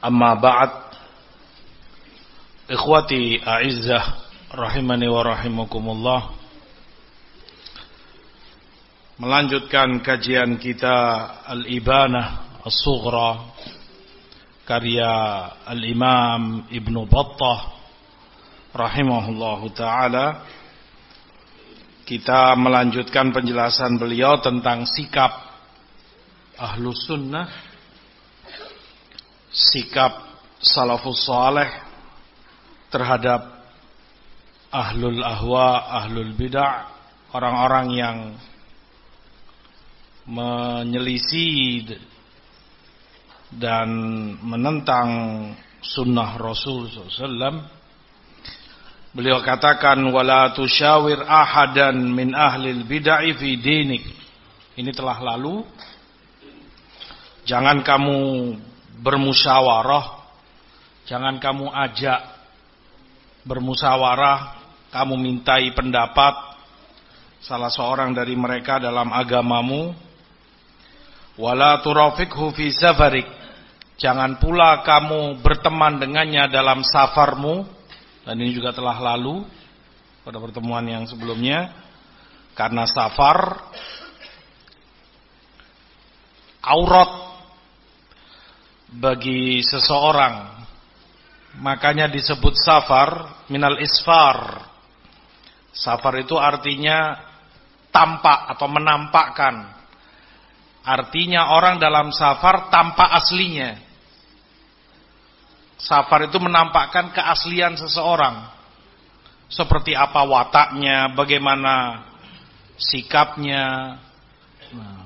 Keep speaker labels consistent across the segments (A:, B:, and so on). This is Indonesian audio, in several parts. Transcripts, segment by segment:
A: Amma ba'd. Ikhwati a'izzah Rahimani wa rahimukumullah, Melanjutkan kajian kita Al-Ibanah As-Sughra Karya Al-Imam Ibn Battah Rahimahullahu ta'ala. Kita melanjutkan penjelasan beliau tentang sikap Ahlus Sunnah sikap salafus saleh terhadap ahlul ahwa, ahlul bid'ah, orang-orang yang menyelisih dan menentang sunnah Rasul SAW. Beliau katakan wala tusyawir ahadan min ahlil bid'ah fi dinik. Ini telah lalu. Jangan kamu bermusyawarah, jangan kamu ajak bermusyawarah, kamu mintai pendapat salah seorang dari mereka dalam agamamu Wala turafikhu fi safarik. Jangan pula kamu berteman dengannya dalam safarmu. Dan ini juga telah lalu pada pertemuan yang sebelumnya. Karena safar aurat bagi seseorang. Makanya disebut safar minal isfar. Safar itu artinya tampak atau menampakkan Artinya orang dalam safar tanpa aslinya. Safar itu menampakkan keaslian seseorang. Seperti apa wataknya, bagaimana sikapnya. Nah,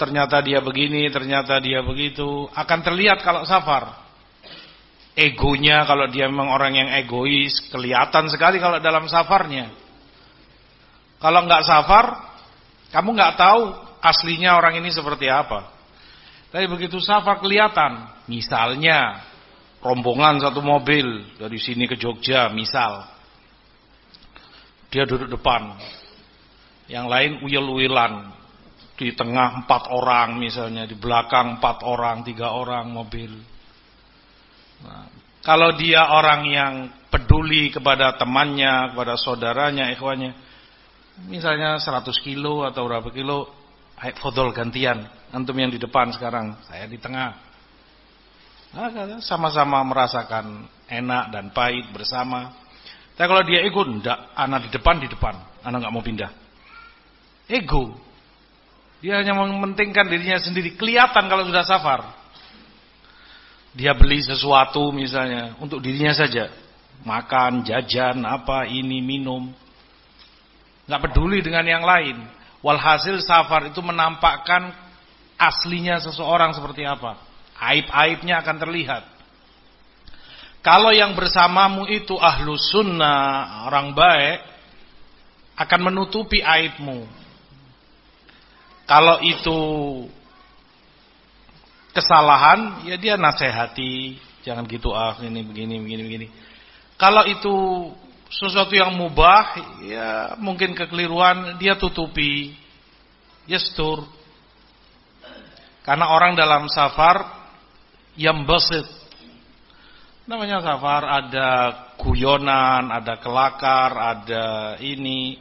A: ternyata dia begini, ternyata dia begitu. Akan terlihat kalau safar. Egonya kalau dia memang orang yang egois, kelihatan sekali kalau dalam safarnya. Kalau nggak safar, kamu nggak tahu aslinya orang ini seperti apa. Tapi begitu safar kelihatan. Misalnya rombongan satu mobil dari sini ke Jogja, misal. Dia duduk depan. Yang lain uyel-uyelan. Di tengah empat orang misalnya, di belakang empat orang, tiga orang mobil. Nah, kalau dia orang yang peduli kepada temannya, kepada saudaranya, ikhwannya, misalnya 100 kilo atau berapa kilo, ayo fodol gantian, antum yang di depan sekarang, saya di tengah. Nah, sama-sama merasakan enak dan pahit bersama. Tapi kalau dia ego, enggak, anak di depan di depan, anak nggak mau pindah. Ego. Dia hanya mementingkan dirinya sendiri, kelihatan kalau sudah safar. Dia beli sesuatu misalnya untuk dirinya saja, makan, jajan, apa ini minum nggak peduli dengan yang lain. Walhasil safar itu menampakkan aslinya seseorang seperti apa. Aib-aibnya akan terlihat. Kalau yang bersamamu itu ahlu sunnah, orang baik, akan menutupi aibmu. Kalau itu kesalahan, ya dia nasihati, jangan gitu ah, ini begini, begini, begini. Kalau itu sesuatu yang mubah ya mungkin kekeliruan dia tutupi. Yastur. Karena orang dalam safar yang basit namanya safar ada guyonan ada kelakar ada ini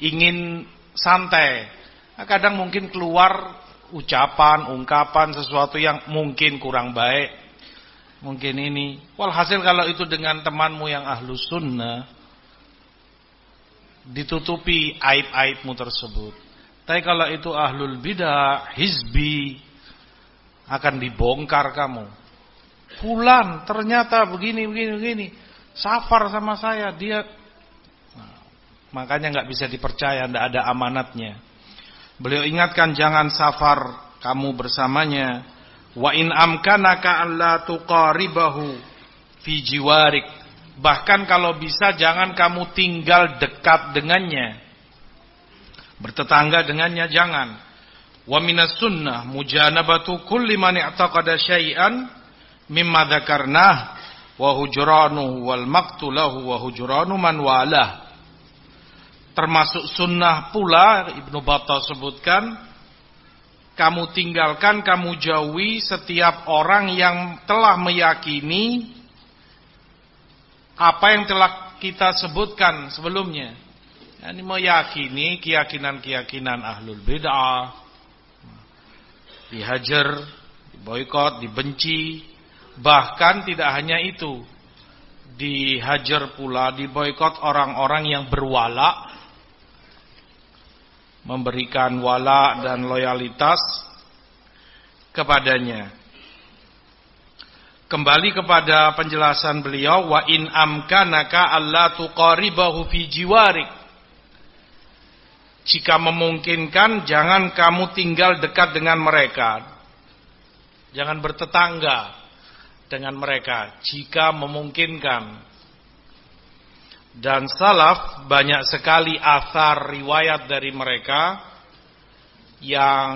A: ingin santai nah, kadang mungkin keluar ucapan ungkapan sesuatu yang mungkin kurang baik mungkin ini walhasil kalau itu dengan temanmu yang ahlu sunnah ditutupi aib-aibmu tersebut. Tapi kalau itu ahlul bidah, hizbi, akan dibongkar kamu. Fulan ternyata begini, begini, begini. Safar sama saya, dia... Nah, makanya nggak bisa dipercaya, tidak ada amanatnya. Beliau ingatkan jangan safar kamu bersamanya. Wa in amkanaka alla tuqaribahu fi jiwarik. Bahkan kalau bisa jangan kamu tinggal dekat dengannya. Bertetangga dengannya jangan. Wa minas sunnah mujanabatu kulli man i'taqada syai'an mimma dzakarnah wa hujranu wal maqtulahu wa hujranu man walah. Termasuk sunnah pula Ibnu Battah sebutkan kamu tinggalkan, kamu jauhi setiap orang yang telah meyakini apa yang telah kita sebutkan sebelumnya. Ini meyakini keyakinan-keyakinan ahlul bid'ah, dihajar, diboykot, dibenci, bahkan tidak hanya itu, dihajar pula, diboykot orang-orang yang berwala memberikan wala dan loyalitas kepadanya. Kembali kepada penjelasan beliau wa in amkanaka alla tuqaribahu fi jiwarik. Jika memungkinkan jangan kamu tinggal dekat dengan mereka. Jangan bertetangga dengan mereka jika memungkinkan. Dan salaf banyak sekali asar riwayat dari mereka yang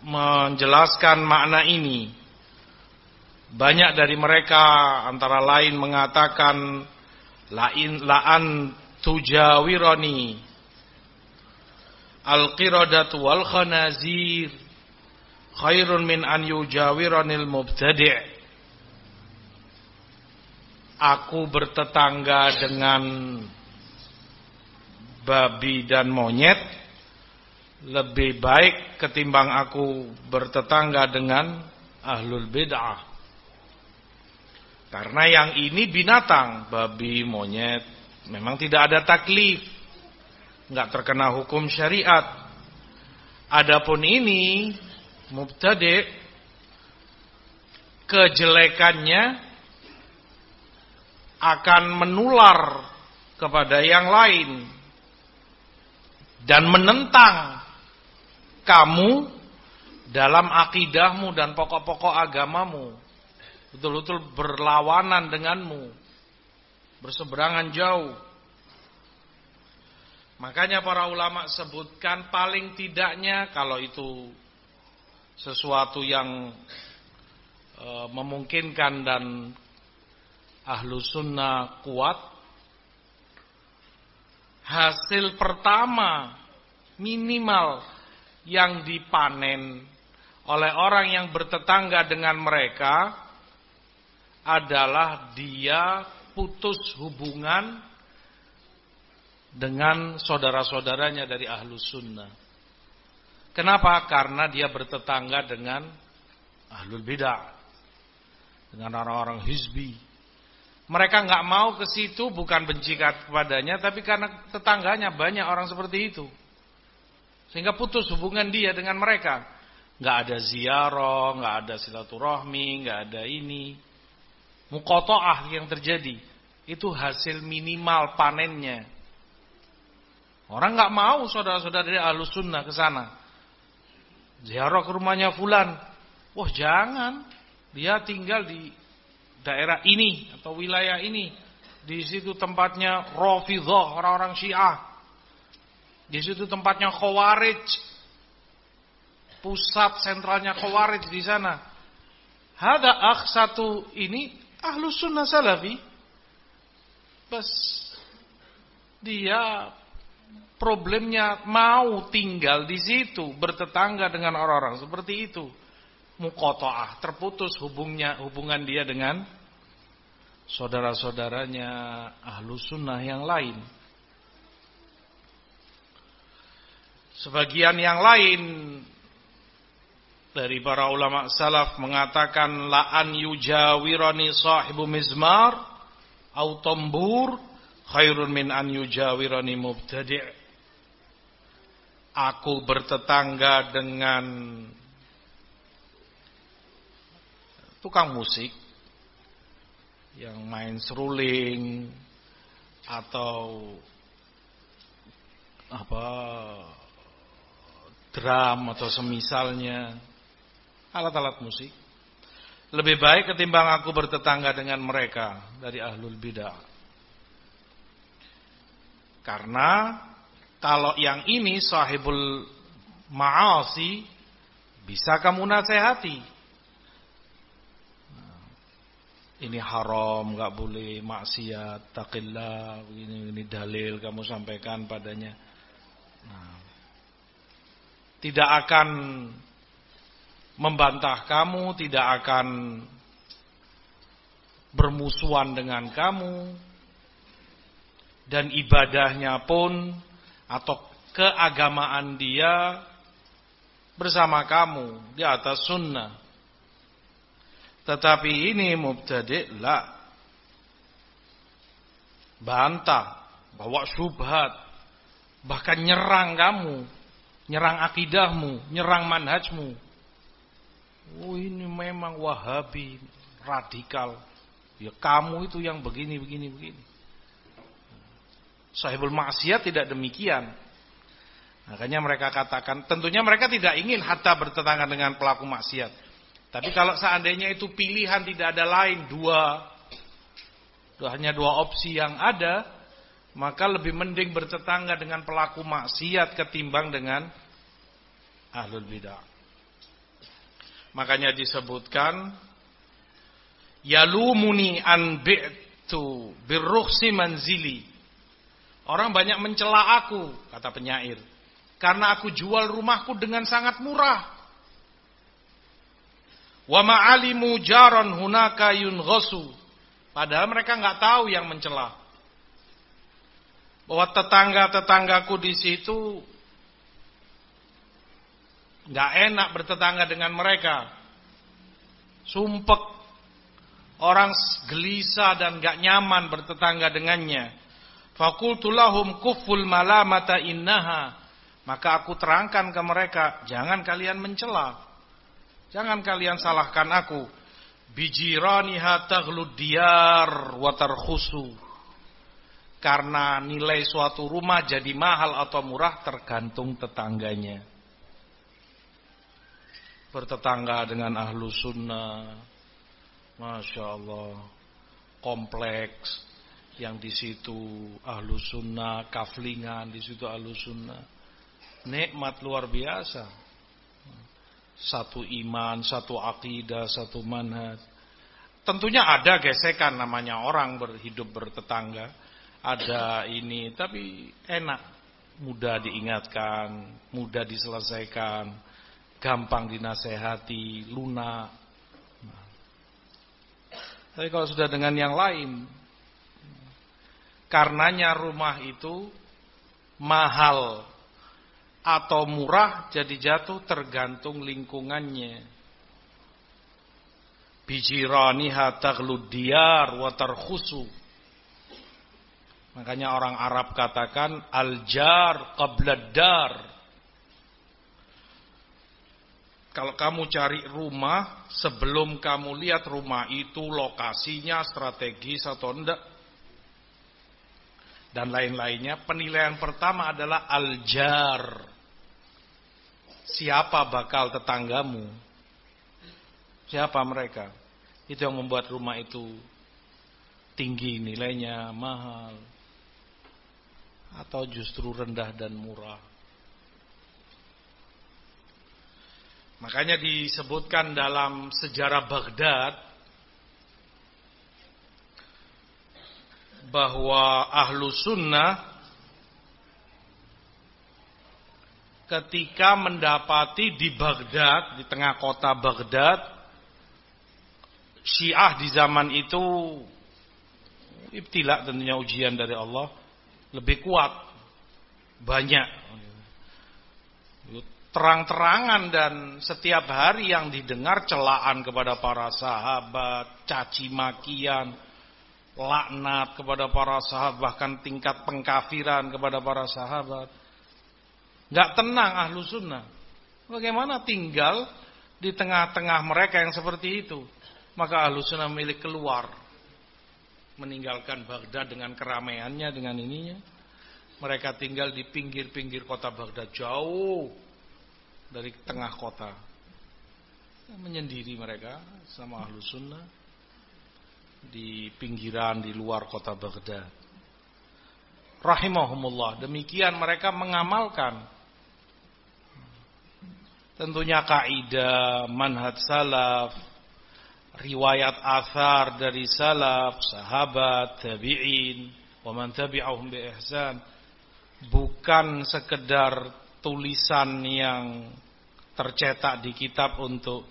A: menjelaskan makna ini. Banyak dari mereka antara lain mengatakan lain laan tujawirani al-qiradatu wal khanazir khairun min an yujawiranil mubtadi' aku bertetangga dengan babi dan monyet lebih baik ketimbang aku bertetangga dengan ahlul bid'ah. Karena yang ini binatang, babi, monyet, memang tidak ada taklif. Enggak terkena hukum syariat. Adapun ini mubtadi kejelekannya akan menular kepada yang lain dan menentang kamu dalam akidahmu dan pokok-pokok agamamu. Betul-betul berlawanan denganmu berseberangan jauh. Makanya para ulama sebutkan paling tidaknya kalau itu sesuatu yang e, memungkinkan dan ahlu sunnah kuat hasil pertama minimal yang dipanen oleh orang yang bertetangga dengan mereka adalah dia putus hubungan dengan saudara-saudaranya dari ahlu sunnah. Kenapa? Karena dia bertetangga dengan ahlul bidah. Dengan orang-orang hizbi. Mereka nggak mau ke situ bukan benci kepadanya, tapi karena tetangganya banyak orang seperti itu. Sehingga putus hubungan dia dengan mereka. Nggak ada ziarah, nggak ada silaturahmi, nggak ada ini. Mukotoah yang terjadi. Itu hasil minimal panennya. Orang nggak mau saudara-saudara dari ahlus sunnah ke sana. Ziarah ke rumahnya fulan. Wah jangan. Dia tinggal di daerah ini atau wilayah ini. Di situ tempatnya Rafidhah, orang-orang Syiah. Di situ tempatnya Khawarij. Pusat sentralnya Khawarij di sana. Hada akh satu ini ahlu sunnah salafi. Bas dia problemnya mau tinggal di situ, bertetangga dengan orang-orang seperti itu mukotoah, terputus hubungnya hubungan dia dengan saudara-saudaranya ahlu sunnah yang lain. Sebagian yang lain dari para ulama salaf mengatakan la'an yujawirani sahibu mizmar au tambur khairun min an yujawirani mubtadi' Aku bertetangga dengan tukang musik yang main seruling atau apa drum atau semisalnya alat-alat musik. Lebih baik ketimbang aku bertetangga dengan mereka dari ahlul bidah. Karena kalau yang ini sahibul ma'asi bisa kamu nasihati. Ini haram, nggak boleh maksiat, takillah, ini, ini dalil kamu sampaikan padanya. Nah, tidak akan membantah kamu, tidak akan bermusuhan dengan kamu, dan ibadahnya pun atau keagamaan dia bersama kamu di atas sunnah. Tetapi ini mubtadi' la bantah, bawa syubhat, bahkan nyerang kamu, nyerang akidahmu, nyerang manhajmu. Oh ini memang wahabi radikal. Ya kamu itu yang begini begini begini. Sahibul maksiat tidak demikian. Makanya mereka katakan, tentunya mereka tidak ingin hatta bertetangga dengan pelaku maksiat. Tapi kalau seandainya itu pilihan tidak ada lain dua, hanya dua opsi yang ada, maka lebih mending bertetangga dengan pelaku maksiat ketimbang dengan ahlul bidah. Makanya disebutkan yalumuni an bi'tu birrukhsi manzili. Orang banyak mencela aku, kata penyair. Karena aku jual rumahku dengan sangat murah. Wa ma'alimu jaron hunaka yunghasu. Padahal mereka nggak tahu yang mencela. Bahwa tetangga-tetanggaku di situ nggak enak bertetangga dengan mereka. Sumpek. Orang gelisah dan nggak nyaman bertetangga dengannya. Fakultulahum kuful malamata innaha. Maka aku terangkan ke mereka, jangan kalian mencela. Jangan kalian salahkan aku. Bijiraniha taghlud diyar. Karena nilai suatu rumah jadi mahal atau murah tergantung tetangganya. Bertetangga dengan ahlu sunnah. Masya Allah. Kompleks yang di situ ahlu sunnah kaflingan di situ ahlu sunnah. Nikmat luar biasa satu iman satu akidah satu manhaj. Tentunya ada gesekan namanya orang berhidup bertetangga. Ada ini tapi enak. Mudah diingatkan mudah diselesaikan gampang dinasehati, lunak. Tapi kalau sudah dengan yang lain, karenanya rumah itu mahal atau murah jadi jatuh tergantung lingkungannya. Bijiraniha taghlud diyar. Makanya orang Arab katakan al-jar qabla dar. Kalau kamu cari rumah, sebelum kamu lihat rumah itu lokasinya strategis atau enggak, dan lain-lainnya, penilaian pertama adalah aljar. Siapa bakal tetanggamu? Siapa mereka? Itu yang membuat rumah itu tinggi nilainya, mahal. Atau justru rendah dan murah. Makanya disebutkan dalam sejarah Baghdad bahwa ahlu sunnah ketika mendapati di Baghdad, di tengah kota Baghdad, Syiah di zaman itu ibtilak tentunya ujian dari Allah lebih kuat, banyak terang-terangan dan setiap hari yang didengar celaan kepada para sahabat, caci makian, laknat kepada para sahabat, bahkan tingkat pengkafiran kepada para sahabat. Gak tenang ahlu sunnah. Bagaimana tinggal di tengah-tengah mereka yang seperti itu? Maka ahlu sunnah milik keluar. Meninggalkan Baghdad dengan keramaiannya, dengan ininya. Mereka tinggal di pinggir-pinggir kota Baghdad jauh dari tengah kota. menyendiri mereka sama ahlu sunnah di pinggiran di luar kota Baghdad. Rahimahumullah. Demikian mereka mengamalkan tentunya kaidah manhaj salaf, riwayat athar dari salaf, sahabat, tabi'in, wa man tabi'ahum bi ihsan bukan sekedar tulisan yang tercetak di kitab untuk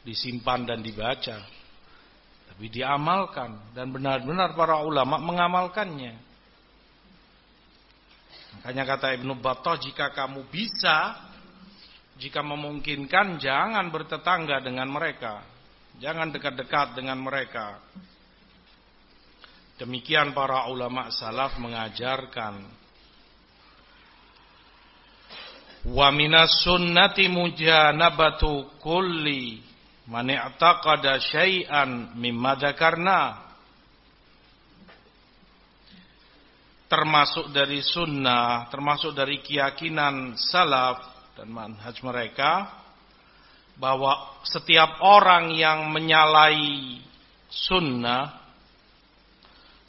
A: disimpan dan dibaca tapi diamalkan dan benar-benar para ulama mengamalkannya. Makanya kata Ibnu Battah jika kamu bisa jika memungkinkan jangan bertetangga dengan mereka. Jangan dekat-dekat dengan mereka. Demikian para ulama salaf mengajarkan. Wa minas sunnati mujanabatu kulli Man i'taqada syai'an mimma dzakarna termasuk dari sunnah, termasuk dari keyakinan salaf dan manhaj mereka bahwa setiap orang yang menyalahi sunnah,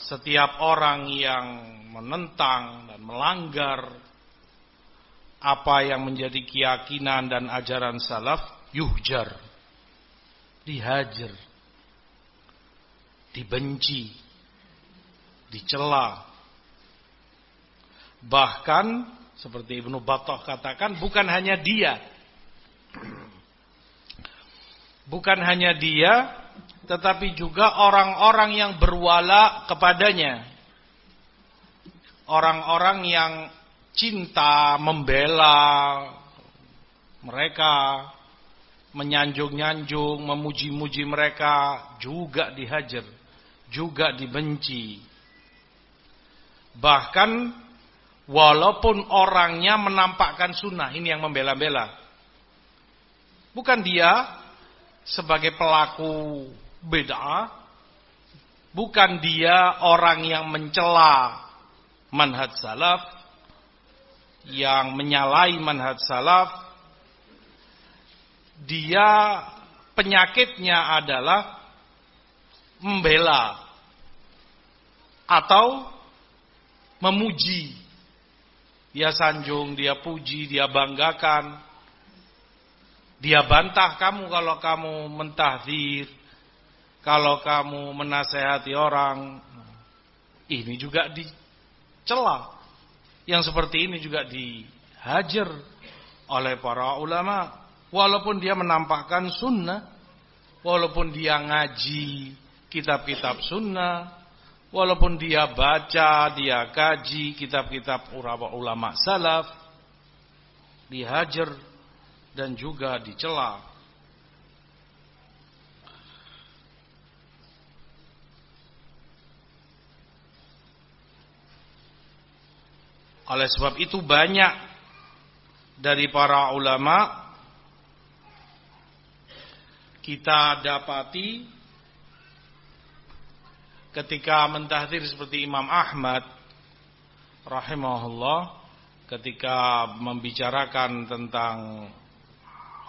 A: setiap orang yang menentang dan melanggar apa yang menjadi keyakinan dan ajaran salaf, yuhjar dihajar, dibenci, dicela. Bahkan seperti Ibnu Battah katakan bukan hanya dia. Bukan hanya dia tetapi juga orang-orang yang berwala kepadanya. Orang-orang yang cinta membela mereka menyanjung-nyanjung, memuji-muji mereka juga dihajar, juga dibenci. Bahkan walaupun orangnya menampakkan sunnah, ini yang membela-bela. Bukan dia sebagai pelaku beda, bukan dia orang yang mencela manhaj salaf, yang menyalahi manhaj salaf, dia penyakitnya adalah membela atau memuji. Dia sanjung, dia puji, dia banggakan. Dia bantah kamu kalau kamu mentahdir, kalau kamu menasehati orang. Ini juga dicela. Yang seperti ini juga dihajar oleh para ulama Walaupun dia menampakkan sunnah. Walaupun dia ngaji kitab-kitab sunnah. Walaupun dia baca, dia kaji kitab-kitab ulama salaf. Dihajar dan juga dicela. Oleh sebab itu banyak dari para ulama kita dapati ketika mentahdir seperti Imam Ahmad rahimahullah ketika membicarakan tentang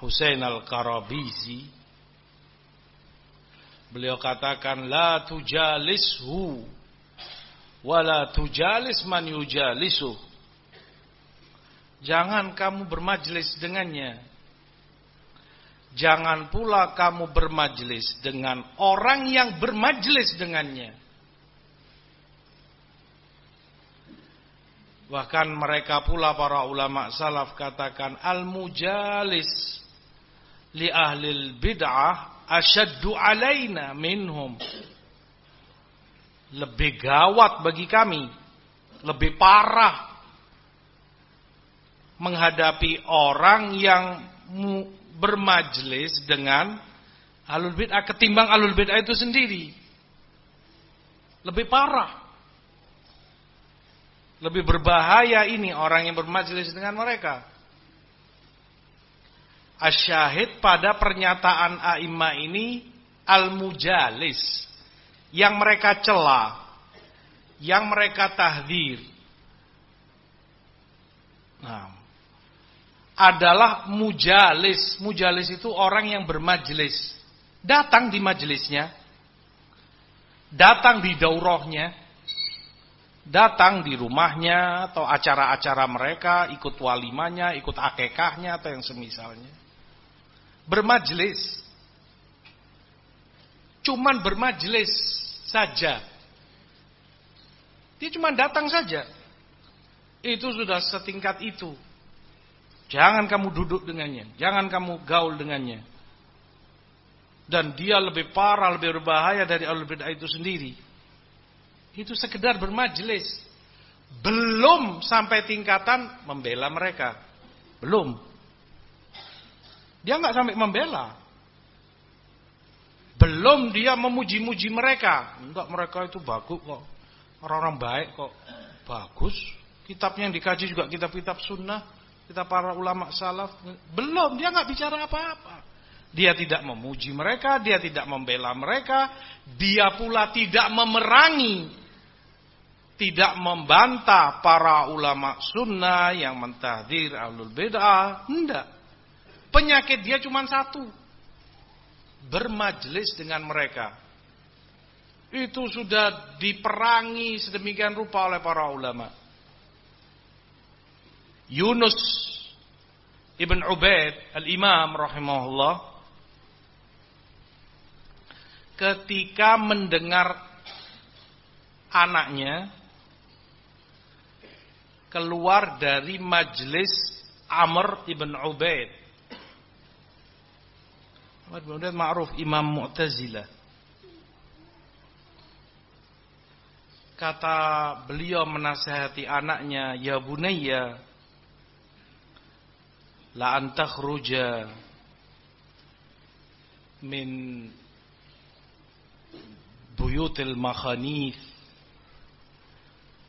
A: Husain al-Karabizi beliau katakan la tujalishu wala tujalis man yujalisu jangan kamu bermajlis dengannya Jangan pula kamu bermajlis dengan orang yang bermajlis dengannya. Bahkan mereka pula para ulama salaf katakan al-mujalis li ahli bid'ah asyaddu alaina minhum. Lebih gawat bagi kami, lebih parah menghadapi orang yang bermajlis dengan alul bid'ah ketimbang alul bid'ah itu sendiri. Lebih parah. Lebih berbahaya ini orang yang bermajlis dengan mereka. Asyahid pada pernyataan a'imah ini al-mujalis yang mereka cela, yang mereka tahdir. Nah, adalah mujalis. Mujalis itu orang yang bermajelis. Datang di majelisnya. Datang di daurahnya. Datang di rumahnya atau acara-acara mereka, ikut walimanya, ikut akekahnya atau yang semisalnya. Bermajelis. Cuman bermajelis saja. Dia cuma datang saja. Itu sudah setingkat itu. Jangan kamu duduk dengannya, jangan kamu gaul dengannya. Dan dia lebih parah, lebih berbahaya dari al bidah itu sendiri. Itu sekedar bermajelis. Belum sampai tingkatan membela mereka. Belum. Dia nggak sampai membela. Belum dia memuji-muji mereka. Enggak mereka itu bagus kok. Orang-orang baik kok. Bagus. Kitabnya yang dikaji juga kitab-kitab sunnah kita para ulama salaf belum dia nggak bicara apa-apa. Dia tidak memuji mereka, dia tidak membela mereka, dia pula tidak memerangi, tidak membantah para ulama sunnah yang mentahdir alul bid'ah, enggak. Penyakit dia cuma satu. Bermajlis dengan mereka. Itu sudah diperangi sedemikian rupa oleh para ulama. Yunus ibn Ubaid al-Imam rahimahullah ketika mendengar anaknya keluar dari majlis Amr ibn Ubaid. Amr ibn Ubaid ma'ruf Imam Mu'tazilah. Kata beliau menasihati anaknya, "Ya bunayya, la an takhruja min buyutil makhanith.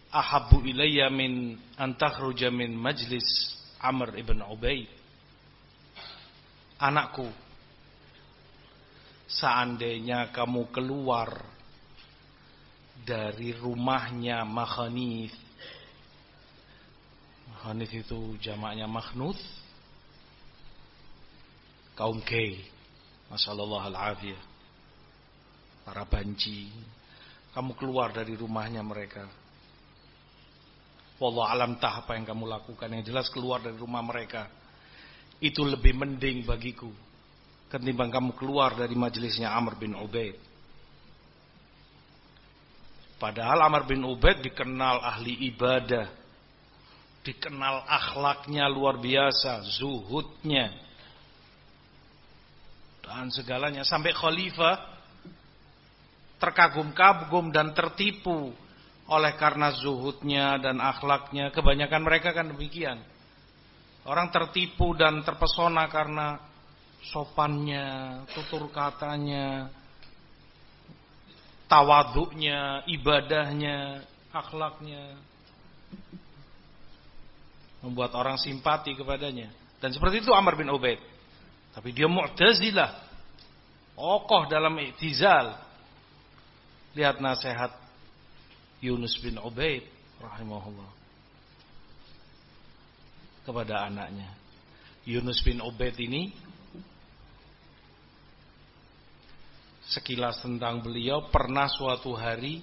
A: Ahabbu ilayya min an takhruja min majlis Amr ibn Ubaid anakku seandainya kamu keluar dari rumahnya makhanith. Makhanith itu jamaknya maknuth kaum gay. Masyaallah al-afiyah. Para banci. Kamu keluar dari rumahnya mereka. Wallah alam tah apa yang kamu lakukan. Yang jelas keluar dari rumah mereka. Itu lebih mending bagiku. Ketimbang kamu keluar dari majelisnya Amr bin Ubaid. Padahal Amr bin Ubaid dikenal ahli ibadah. Dikenal akhlaknya luar biasa. Zuhudnya dan segalanya. Sampai khalifah terkagum-kagum dan tertipu oleh karena zuhudnya dan akhlaknya. Kebanyakan mereka kan demikian. Orang tertipu dan terpesona karena sopannya tutur katanya tawaduknya ibadahnya akhlaknya. Membuat orang simpati kepadanya. Dan seperti itu Amr bin Ubaid tapi dia Mu'tazilah. Okoh dalam i'tizal. Lihat nasihat Yunus bin Ubaid rahimahullah kepada anaknya. Yunus bin Ubaid ini sekilas tentang beliau pernah suatu hari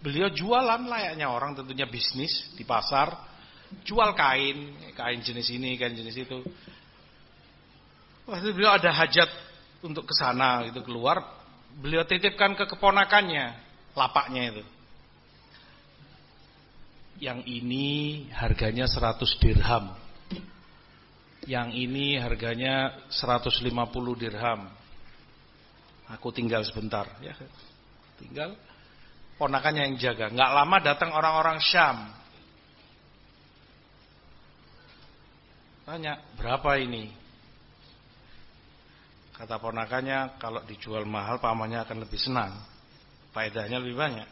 A: beliau jualan layaknya orang tentunya bisnis di pasar jual kain, kain jenis ini, kain jenis itu. Waktu beliau ada hajat untuk ke sana itu keluar, beliau titipkan ke keponakannya, lapaknya itu. Yang ini harganya 100 dirham. Yang ini harganya 150 dirham. Aku tinggal sebentar, ya. Tinggal ponakannya yang jaga. Nggak lama datang orang-orang Syam Tanya, berapa ini? Kata ponakannya, kalau dijual mahal pamannya akan lebih senang. Faedahnya lebih banyak.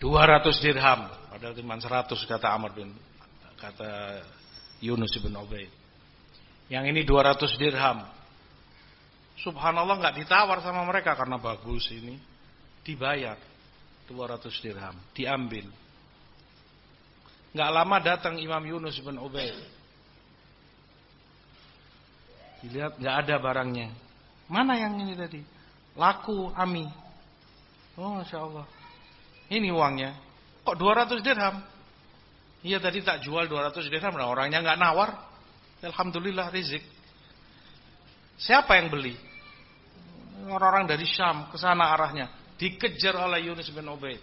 A: 200 dirham, padahal cuma 100 kata Amr bin kata Yunus bin Ubaid. Yang ini 200 dirham. Subhanallah nggak ditawar sama mereka karena bagus ini. Dibayar 200 dirham, diambil. Nggak lama datang Imam Yunus bin Ubaid. Dilihat nggak ada barangnya. Mana yang ini tadi? Laku Ami. Oh, masya Allah. Ini uangnya. Kok 200 dirham? Iya tadi tak jual 200 dirham. Nah, orangnya nggak nawar. Alhamdulillah rizik. Siapa yang beli? Orang-orang dari Syam ke sana arahnya. Dikejar oleh Yunus bin Ubaid.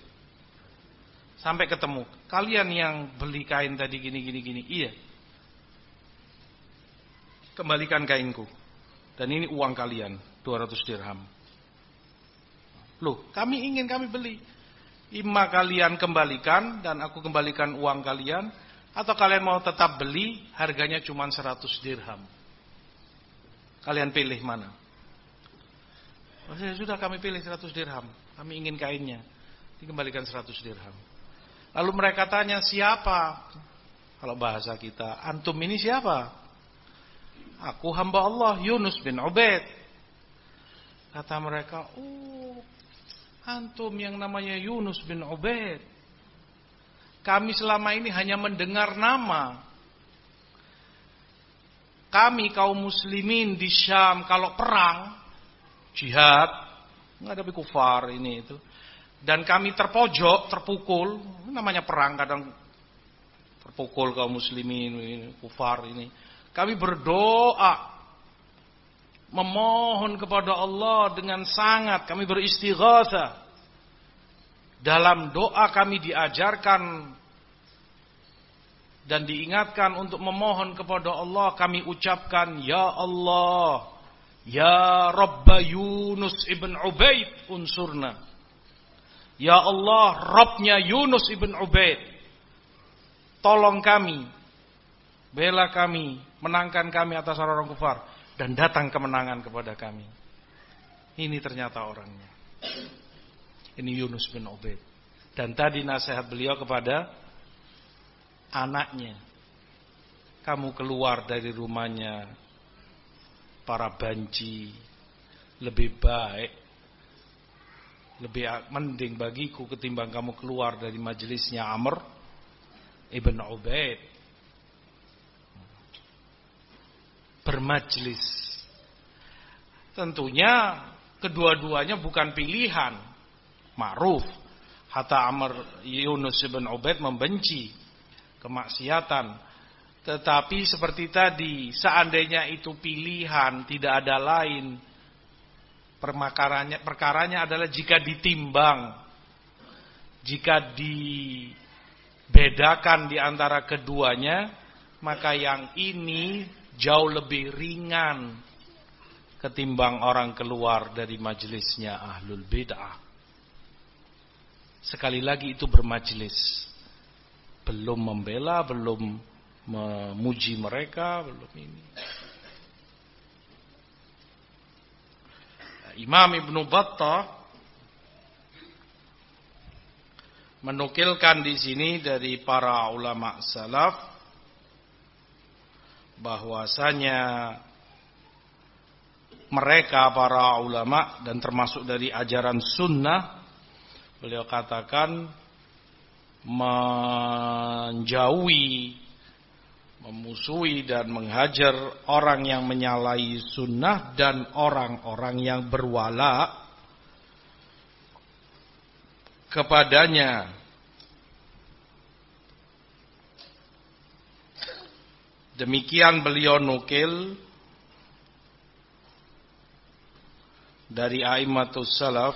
A: Sampai ketemu. Kalian yang beli kain tadi gini gini gini. Iya. Kembalikan kainku. Dan ini uang kalian 200 dirham. Loh, kami ingin kami beli. Ima kalian kembalikan dan aku kembalikan uang kalian atau kalian mau tetap beli harganya cuma 100 dirham. Kalian pilih mana? Oh, ya sudah kami pilih 100 dirham. Kami ingin kainnya. Dikembalikan 100 dirham. Lalu mereka tanya siapa? Kalau bahasa kita, antum ini siapa? Aku hamba Allah Yunus bin Ubaid. Kata mereka, oh Antum yang namanya Yunus bin Ubaid. Kami selama ini hanya mendengar nama. Kami kaum muslimin di Syam kalau perang, jihad, menghadapi kufar ini itu. Dan kami terpojok, terpukul, namanya perang kadang terpukul kaum muslimin, ini, kufar ini. Kami berdoa memohon kepada Allah dengan sangat. Kami beristighatsah dalam doa kami diajarkan dan diingatkan untuk memohon kepada Allah kami ucapkan ya Allah ya Rabb Yunus ibn Ubaid unsurna. Ya Allah Rabbnya Yunus ibn Ubaid tolong kami bela kami menangkan kami atas orang-orang kufar dan datang kemenangan kepada kami. Ini ternyata orangnya. Ini Yunus bin Ubaid. Dan tadi nasihat beliau kepada anaknya. Kamu keluar dari rumahnya para banci lebih baik lebih mending bagiku ketimbang kamu keluar dari majelisnya Amr ibn Ubaid bermajlis. Tentunya kedua-duanya bukan pilihan. Ma'ruf. Hatta Amr Yunus bin Ubaid membenci kemaksiatan. Tetapi seperti tadi, seandainya itu pilihan, tidak ada lain. Permakaranya, perkaranya adalah jika ditimbang, jika dibedakan di antara keduanya, maka yang ini jauh lebih ringan ketimbang orang keluar dari majelisnya ahlul bid'ah. Sekali lagi itu bermajelis. Belum membela, belum memuji mereka, belum ini. Imam Ibnu Battah menukilkan di sini dari para ulama salaf bahwasanya mereka para ulama dan termasuk dari ajaran sunnah beliau katakan menjauhi memusuhi dan menghajar orang yang menyalahi sunnah dan orang-orang yang berwala kepadanya Demikian beliau nukil dari Aimatus Salaf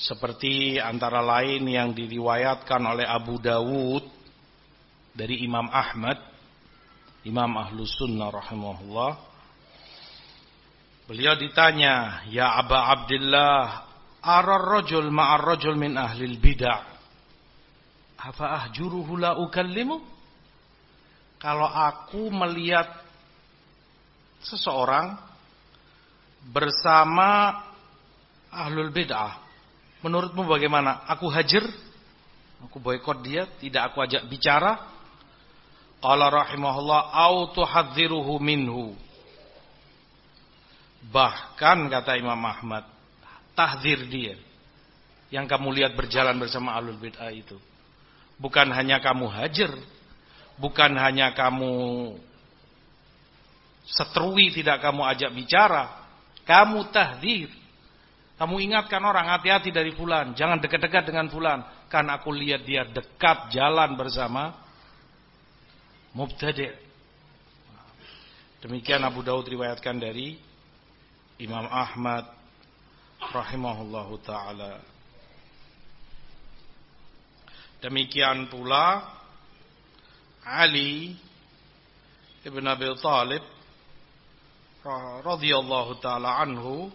A: seperti antara lain yang diriwayatkan oleh Abu Dawud dari Imam Ahmad Imam Ahlu Sunnah rahimahullah. Beliau ditanya ya Aba Abdullah arar rajul ma'ar rajul min ahlil bid'ah Afa ahjuruhu la ukallimu? Kalau aku melihat seseorang bersama ahlul bid'ah, menurutmu bagaimana? Aku hajar? Aku boykot dia, tidak aku ajak bicara? Qala rahimahullah au tuhadziruhu minhu. Bahkan kata Imam Ahmad, tahzir dia. yang kamu lihat berjalan bersama alul bid'ah itu. Bukan hanya kamu hajar, bukan hanya kamu setrui tidak kamu ajak bicara, kamu tahdir. Kamu ingatkan orang hati-hati dari fulan, jangan dekat-dekat dengan fulan, karena aku lihat dia dekat jalan bersama mubtadi'. Demikian Abu Daud riwayatkan dari Imam Ahmad rahimahullahu taala. Demikian pula Ali ibn Abi Talib radhiyallahu taala anhu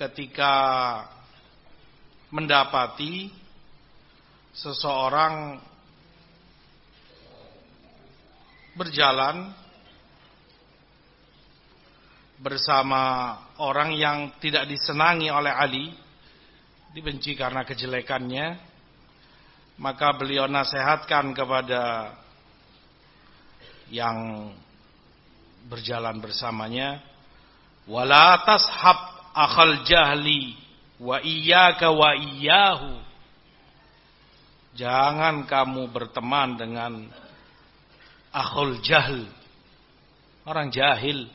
A: ketika mendapati seseorang berjalan bersama orang yang tidak disenangi oleh Ali dibenci karena kejelekannya maka beliau nasihatkan kepada yang berjalan bersamanya wala tashab akhal jahli wa iyyaka wa iyyahu. Jangan kamu berteman dengan akhul jahl orang jahil.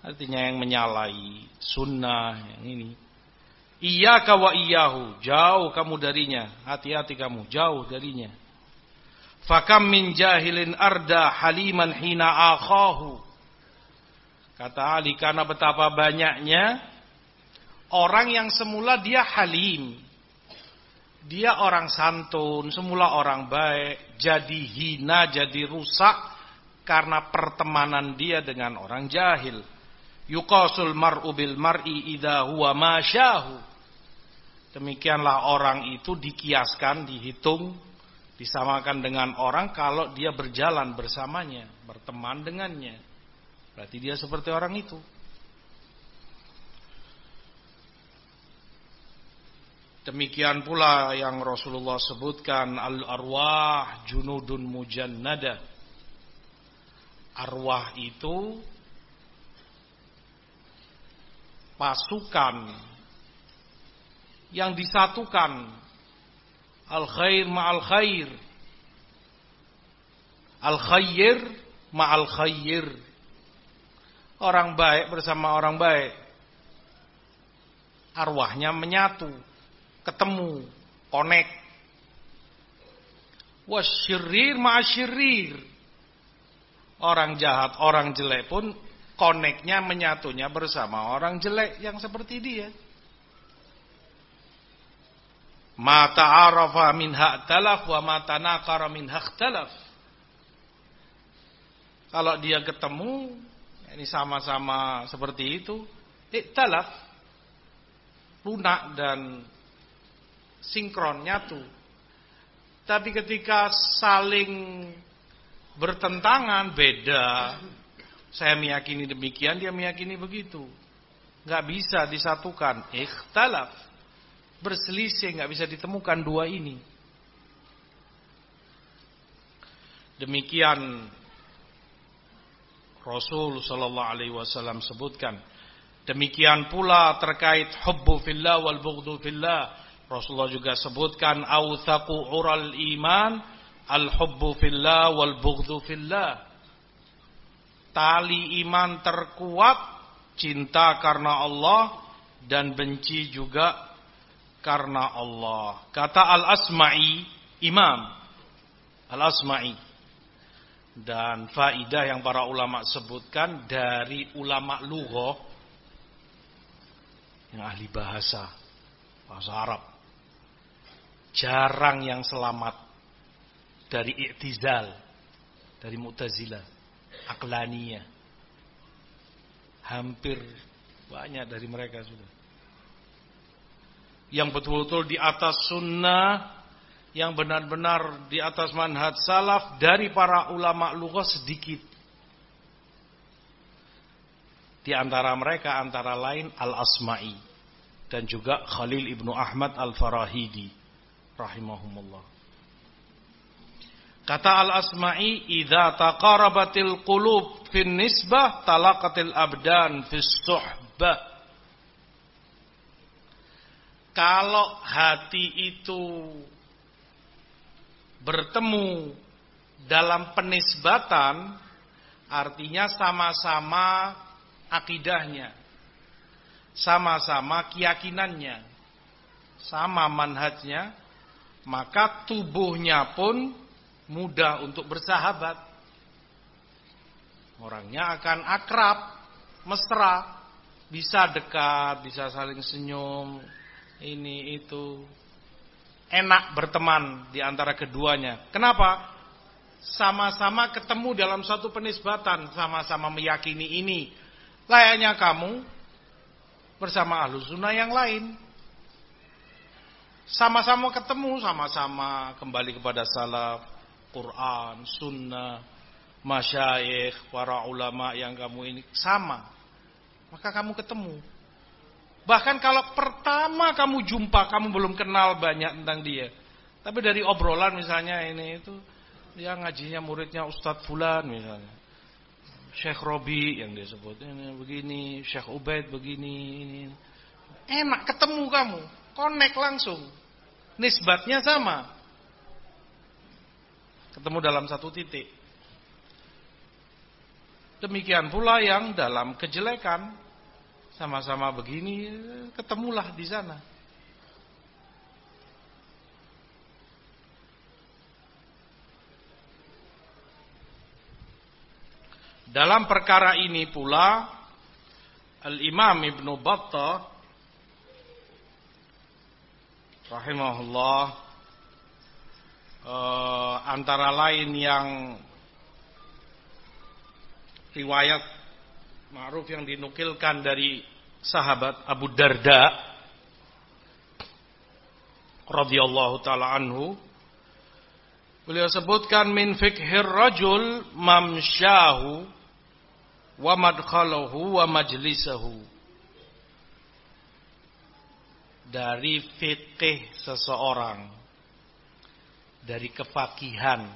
A: Artinya yang menyalahi sunnah yang ini Iyaka wa iyahu. Jauh kamu darinya. Hati-hati kamu. Jauh darinya. Fakam min jahilin arda haliman hina akhahu. Kata Ali karena betapa banyaknya orang yang semula dia halim. Dia orang santun, semula orang baik, jadi hina, jadi rusak karena pertemanan dia dengan orang jahil. Yuqasul mar'u bil mar'i idza huwa masyahu. Demikianlah orang itu dikiaskan, dihitung, disamakan dengan orang kalau dia berjalan bersamanya, berteman dengannya. Berarti dia seperti orang itu. Demikian pula yang Rasulullah sebutkan al-arwah junudun mujannada. Arwah itu pasukan yang disatukan. Al khair ma'al khair. Al khair ma'al khair. Orang baik bersama orang baik. Arwahnya menyatu ketemu connect. Wasyirir ma'asyirir orang jahat orang jelek pun koneknya menyatunya bersama orang jelek yang seperti dia Ma ta'arafa min talaf wa ma tanaqara min talaf. Kalau dia ketemu, ini sama-sama seperti itu, iktalaf, lunak dan sinkron nyatu. Tapi ketika saling bertentangan beda. Saya meyakini demikian, dia meyakini begitu. Gak bisa disatukan. Ikhtalaf berselisih, nggak bisa ditemukan dua ini. Demikian Rasul sallallahu alaihi wasallam sebutkan. Demikian pula terkait hubbu fillah wal bughdhu fillah. Rasulullah juga sebutkan authaqu ural iman al hubbu fillah wal bughdhu fillah. Tali iman terkuat cinta karena Allah dan benci juga karena Allah. Kata Al-Asma'i, Imam Al-Asma'i. Dan faidah yang para ulama sebutkan dari ulama lughah yang ahli bahasa bahasa Arab. Jarang yang selamat dari i'tizal, dari mu'tazilah, aklaniyah. Hampir banyak dari mereka sudah yang betul-betul di atas sunnah yang benar-benar di atas manhaj salaf dari para ulama lughah sedikit. Di antara mereka antara lain Al-Asma'i dan juga Khalil Ibnu Ahmad Al-Farahidi rahimahumullah. Kata Al-Asma'i, "Idza taqarabatil qulub fin nisbah talaqatil abdan fis suhbah." Kalau hati itu bertemu dalam penisbatan artinya sama-sama akidahnya, sama-sama keyakinannya, sama manhajnya, maka tubuhnya pun mudah untuk bersahabat. Orangnya akan akrab, mesra, bisa dekat, bisa saling senyum, ini itu. Enak berteman di antara keduanya. Kenapa? Sama-sama ketemu dalam satu penisbatan, sama-sama meyakini ini. Layaknya kamu bersama ahlu sunnah yang lain. Sama-sama ketemu, sama-sama kembali kepada salaf, Quran, sunnah, masyayikh, para ulama yang kamu ini sama. Maka kamu ketemu. Bahkan kalau pertama kamu jumpa, kamu belum kenal banyak tentang dia. Tapi dari obrolan misalnya ini itu, dia ngajinya muridnya Ustadz Fulan misalnya. Syekh Robi yang dia sebut ini begini, Syekh Ubaid begini, ini. Enak ketemu kamu, connect langsung. Nisbatnya sama. Ketemu dalam satu titik. Demikian pula yang dalam kejelekan sama-sama begini, ketemulah di sana. Dalam perkara ini pula Al-Imam Ibn Battah rahimahullah eh, antara lain yang riwayat ma'ruf yang dinukilkan dari sahabat Abu Darda radhiyallahu taala anhu beliau sebutkan min fikhir rajul mamsyahu wa madkhaluhu wa majlisahu dari fikih seseorang dari kefakihan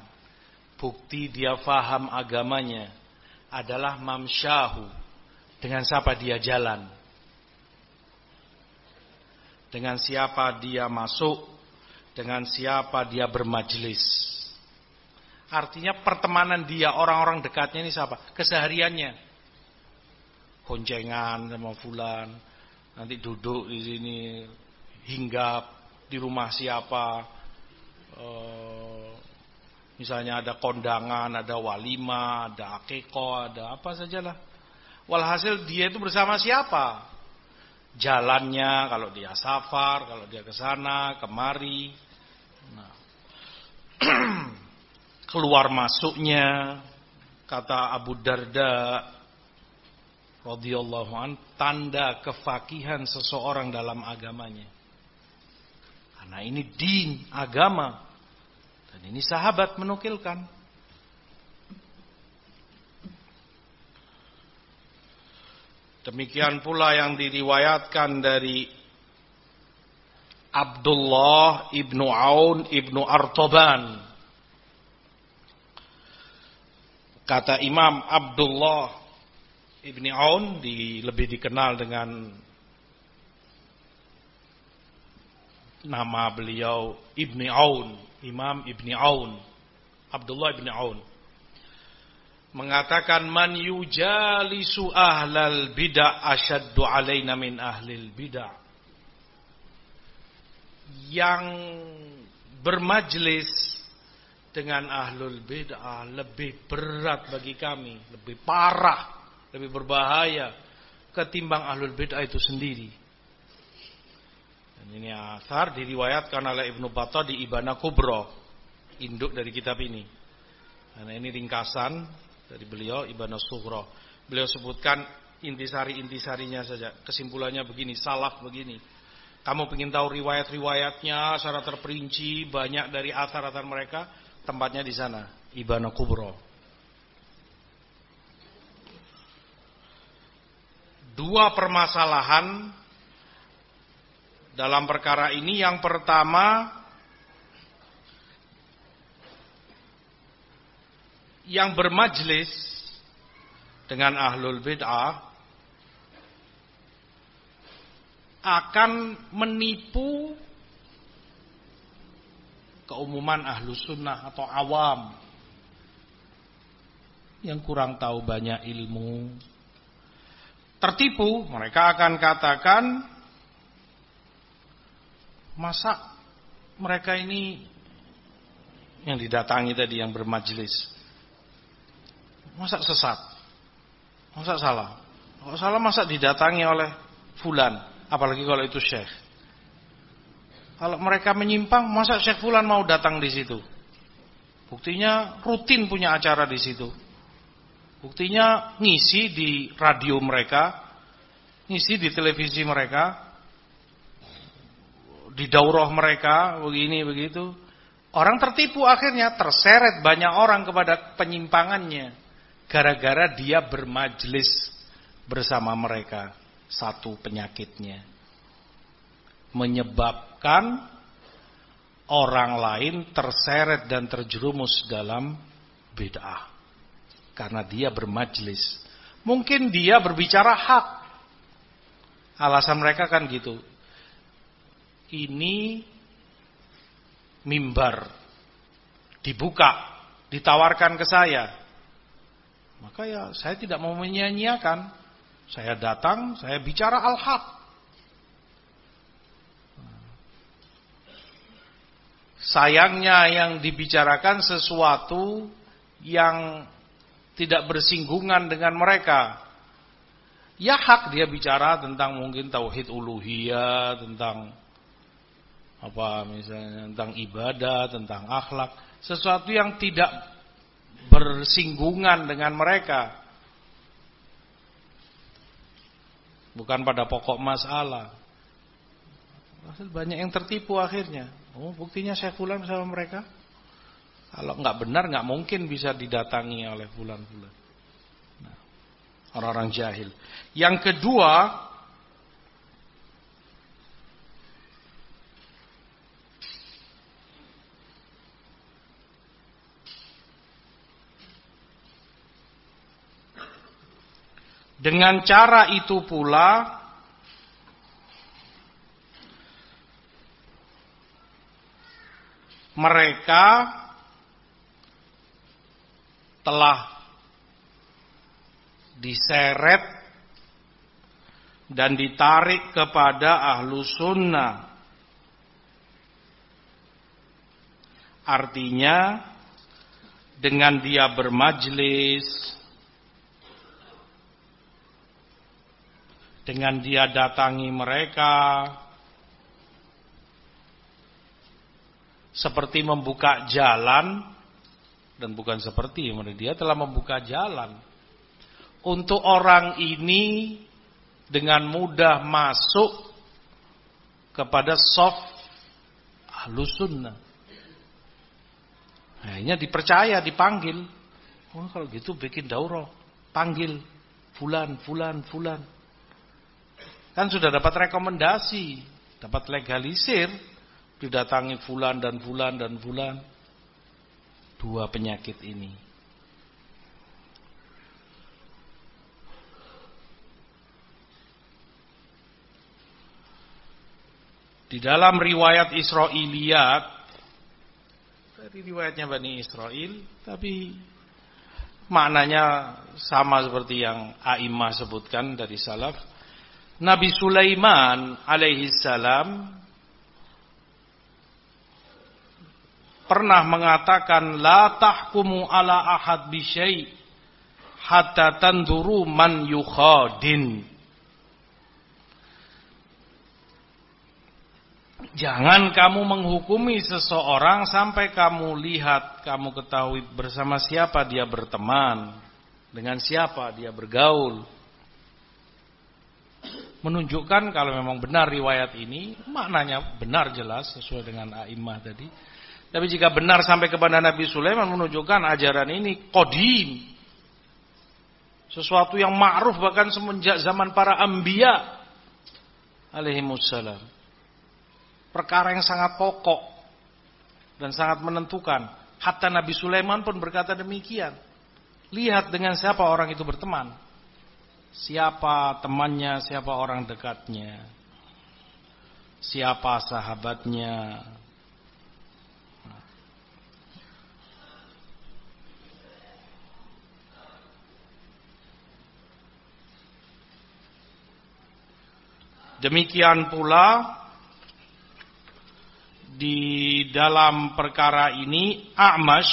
A: bukti dia faham agamanya adalah mamsyahu dengan siapa dia jalan? Dengan siapa dia masuk? Dengan siapa dia bermajlis? Artinya pertemanan dia, orang-orang dekatnya ini siapa? Kesehariannya. Honcengan sama fulan. Nanti duduk di sini. Hinggap di rumah siapa. E, misalnya ada kondangan, ada walima, ada akeko, ada apa sajalah Walhasil dia itu bersama siapa? Jalannya kalau dia safar, kalau dia ke sana, kemari. Nah. Keluar masuknya kata Abu Darda radhiyallahu an tanda kefakihan seseorang dalam agamanya. Karena ini din, agama. Dan ini sahabat menukilkan. Demikian pula yang diriwayatkan dari Abdullah ibnu Aun ibnu Artoban. Kata Imam Abdullah ibni Aun di, lebih dikenal dengan nama beliau Ibni Aun, Imam Ibni Aun, Abdullah ibni Aun mengatakan man yujalisu ahlal bid'ah asyaddu alaina min ahlil bid'ah yang bermajlis dengan ahlul bid'ah lebih berat bagi kami, lebih parah, lebih berbahaya ketimbang ahlul bid'ah itu sendiri. Dan ini asar diriwayatkan oleh Ibnu Battah di Ibana Kubro, induk dari kitab ini. Karena ini ringkasan dari beliau Ibnu Sughra. Beliau sebutkan intisari-intisarinya saja. Kesimpulannya begini, salaf begini. Kamu ingin tahu riwayat-riwayatnya secara terperinci, banyak dari asar-asar mereka, tempatnya di sana, Ibnu Kubro. Dua permasalahan dalam perkara ini. Yang pertama, yang bermajlis dengan ahlul bid'ah akan menipu keumuman ahlus sunnah atau awam yang kurang tahu banyak ilmu. Tertipu mereka akan katakan masa mereka ini yang didatangi tadi yang bermajlis masa sesat masa salah kalau salah masa didatangi oleh fulan apalagi kalau itu syekh kalau mereka menyimpang, masa Syekh Fulan mau datang di situ? Buktinya rutin punya acara di situ. Buktinya ngisi di radio mereka, ngisi di televisi mereka, di daurah mereka, begini begitu. Orang tertipu akhirnya terseret banyak orang kepada penyimpangannya gara-gara dia bermajlis bersama mereka. Satu penyakitnya menyebabkan orang lain terseret dan terjerumus dalam bid'ah. Karena dia bermajlis. Mungkin dia berbicara hak. Alasan mereka kan gitu. Ini mimbar dibuka, ditawarkan ke saya. Maka ya saya tidak mau menyanyiakan. Saya datang, saya bicara al-haq. Sayangnya yang dibicarakan sesuatu yang tidak bersinggungan dengan mereka. Ya hak dia bicara tentang mungkin tauhid uluhiyah, tentang apa misalnya tentang ibadah, tentang akhlak, sesuatu yang tidak bersinggungan dengan mereka. Bukan pada pokok masalah. Banyak yang tertipu akhirnya. Oh, buktinya saya fulan sama mereka. Kalau nggak benar nggak mungkin bisa didatangi oleh fulan-fulan. Nah, orang-orang jahil. Yang kedua, dengan cara itu pula mereka telah diseret dan ditarik kepada ahlu sunnah. Artinya dengan dia bermajlis, dengan dia datangi mereka, seperti membuka jalan dan bukan seperti dia telah membuka jalan untuk orang ini dengan mudah masuk kepada soft alusunnah. Akhirnya dipercaya, dipanggil. Oh kalau gitu bikin daurah, panggil fulan, fulan, fulan. Kan sudah dapat rekomendasi, dapat legalisir didatangi fulan dan fulan dan fulan. Dua penyakit ini. Di dalam riwayat Israiliyat dari riwayatnya Bani Israel tapi maknanya sama seperti yang A'immah sebutkan dari salaf Nabi Sulaiman alaihi salam pernah mengatakan la tahkumu ala ahad bisyai hatta tanduru man yukhadin. Jangan kamu menghukumi seseorang sampai kamu lihat, kamu ketahui bersama siapa dia berteman, dengan siapa dia bergaul. Menunjukkan kalau memang benar riwayat ini, maknanya benar jelas sesuai dengan a'immah tadi tapi jika benar sampai kepada Nabi Sulaiman menunjukkan ajaran ini kodim. Sesuatu yang ma'ruf bahkan semenjak zaman para anbiya alaihimussalam. Perkara yang sangat pokok dan sangat menentukan. Hatta Nabi Sulaiman pun berkata demikian. Lihat dengan siapa orang itu berteman. Siapa temannya, siapa orang dekatnya. siapa sahabatnya. Demikian pula di dalam perkara ini A'mash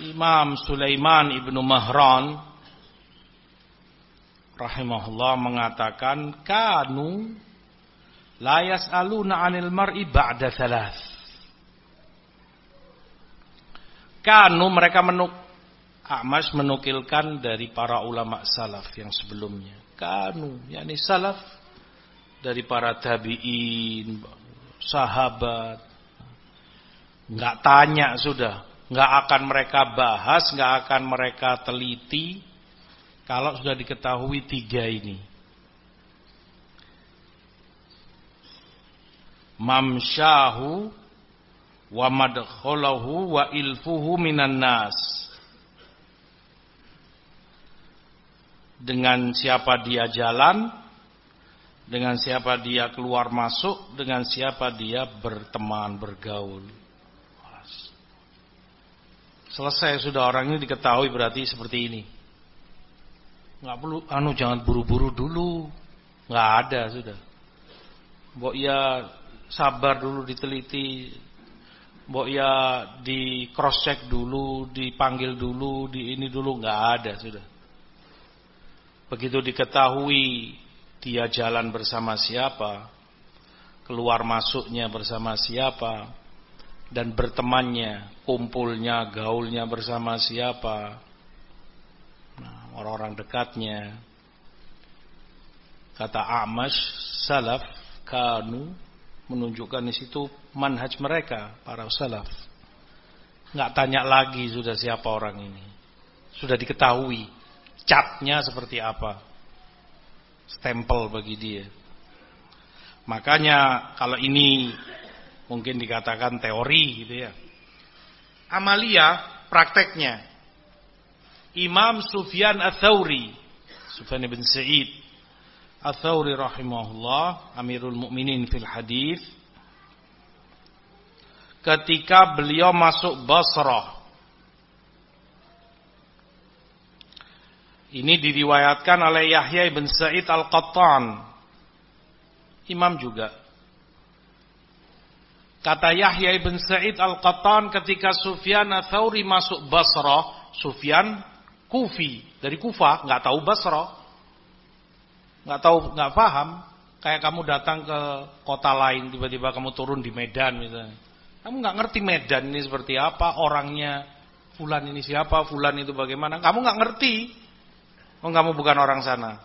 A: Imam Sulaiman ibnu Mahran rahimahullah mengatakan kanu la yas'aluna 'anil mar'i ba'da thalath. Kanu mereka menuk A'mash menukilkan dari para ulama salaf yang sebelumnya. Kanu yakni salaf dari para tabi'in sahabat. Nggak tanya sudah. Nggak akan mereka bahas nggak akan mereka teliti kalau sudah diketahui tiga ini mamsyahu wa madkhalahu wa ilfuhu minan nas dengan siapa dia jalan, dengan siapa dia keluar masuk, dengan siapa dia berteman, bergaul. Selesai sudah orang ini diketahui berarti seperti ini. Nggak perlu, anu jangan buru-buru dulu. Nggak ada sudah. Mbok ya sabar dulu diteliti. Mbok ya di cross check dulu, dipanggil dulu, di ini dulu nggak ada sudah. Begitu diketahui dia jalan bersama siapa, keluar masuknya bersama siapa, dan bertemannya, kumpulnya, gaulnya bersama siapa, orang-orang dekatnya. Kata Amash, salaf, kanu, menunjukkan di situ manhaj mereka, para salaf. Nggak tanya lagi sudah siapa orang ini. Sudah diketahui catnya seperti apa. Stempel bagi dia. Makanya kalau ini mungkin dikatakan teori gitu ya. Amalia prakteknya. Imam Sufyan Ats-Tsauri, Sufyan bin Sa'id Ats-Tsauri rahimahullah, Amirul Mukminin fil hadis ketika beliau masuk Basrah Ini diriwayatkan oleh Yahya ibn Sa'id Al-Qattan. Imam juga. Kata Yahya ibn Sa'id Al-Qattan ketika Sufyan Thauri masuk Basrah, Sufyan Kufi dari Kufa, nggak tahu Basrah. nggak tahu, nggak paham. Kayak kamu datang ke kota lain, tiba-tiba kamu turun di Medan misalnya. Kamu nggak ngerti Medan ini seperti apa, orangnya, Fulan ini siapa, Fulan itu bagaimana. Kamu nggak ngerti. Oh kamu bukan orang sana.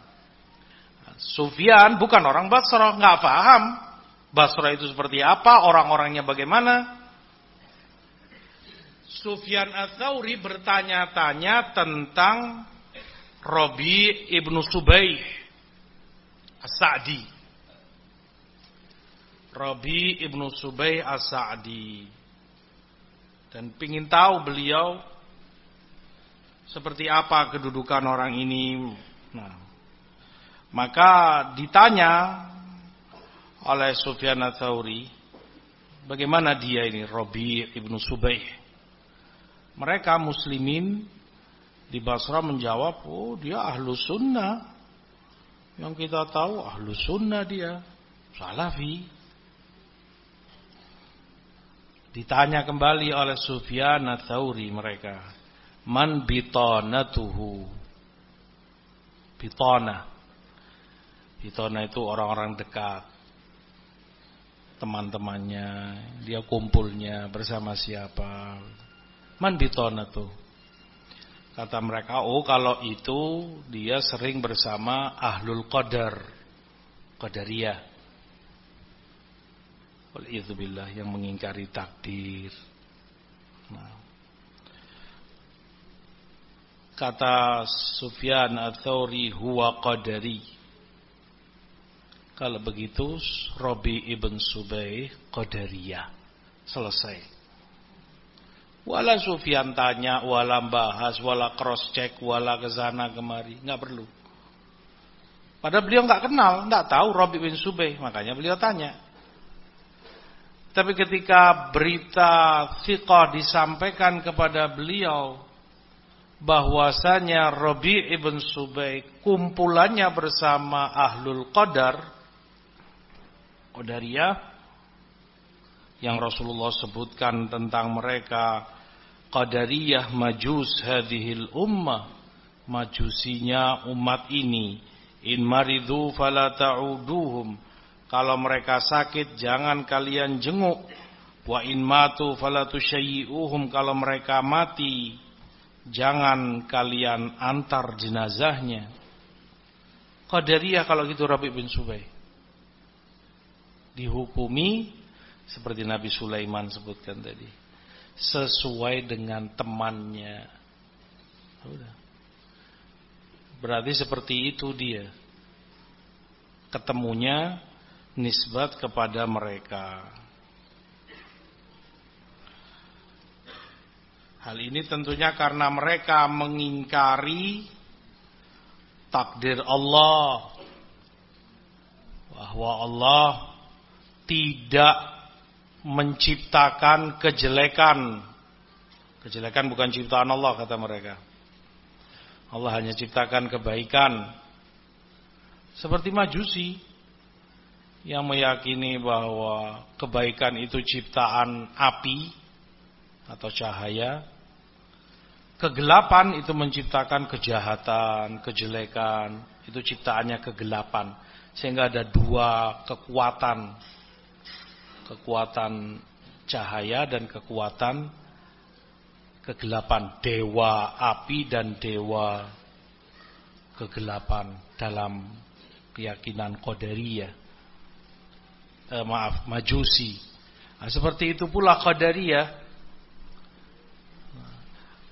A: Sufyan bukan orang Basrah, nggak paham Basrah itu seperti apa, orang-orangnya bagaimana. Sufyan Ats-Tsauri bertanya-tanya tentang Robi ibnu Subaih As-Sa'di. Robi ibnu Subaih As-Sa'di. Dan pingin tahu beliau seperti apa kedudukan orang ini. Nah, maka ditanya oleh Sufyan Tsauri, bagaimana dia ini Robi ibnu Subaih. Mereka muslimin di Basra menjawab, oh dia ahlu sunnah. Yang kita tahu ahlu sunnah dia, salafi. Ditanya kembali oleh Sufyan Tsauri mereka, man bitanatuhu bitana bitana itu orang-orang dekat teman-temannya dia kumpulnya bersama siapa man bitanatu kata mereka oh kalau itu dia sering bersama ahlul qadar qadariyah Waliyadzubillah yang mengingkari takdir nah Kata Sufyan Ats-Tsauri huwa qadari. Kalau begitu Robi ibn Subay qadariyah. Selesai. Wala Sufyan tanya, wala bahas, wala cross check, wala ke sana kemari, enggak perlu. Padahal beliau nggak kenal, nggak tahu Rabi bin Subay, makanya beliau tanya. Tapi ketika berita thiqah disampaikan kepada beliau bahwasanya Rabi ibn Subay kumpulannya bersama ahlul qadar Qadariyah yang Rasulullah sebutkan tentang mereka Qadariyah majus hadhil ummah. Majusinya umat ini. In maridu fala ta'uduhum. Kalau mereka sakit jangan kalian jenguk. Wa in matu fala tusyayyi'uhum. Kalau mereka mati jangan kalian antar jenazahnya. Qadariyah kalau gitu Rabi bin Subay. Dihukumi seperti Nabi Sulaiman sebutkan tadi sesuai dengan temannya Berarti seperti itu dia. Ketemunya nisbat kepada mereka. Hal ini tentunya karena mereka mengingkari takdir Allah bahwa Allah tidak menciptakan kejelekan. Kejelekan bukan ciptaan Allah kata mereka. Allah hanya ciptakan kebaikan. Seperti majusi yang meyakini bahwa kebaikan itu ciptaan api atau cahaya. Kegelapan itu menciptakan kejahatan, kejelekan. Itu ciptaannya kegelapan. Sehingga ada dua kekuatan. Kekuatan cahaya dan kekuatan kegelapan. Dewa api dan dewa kegelapan dalam keyakinan Qadariyah eh, maaf Majusi. Nah, seperti itu pula Qadariyah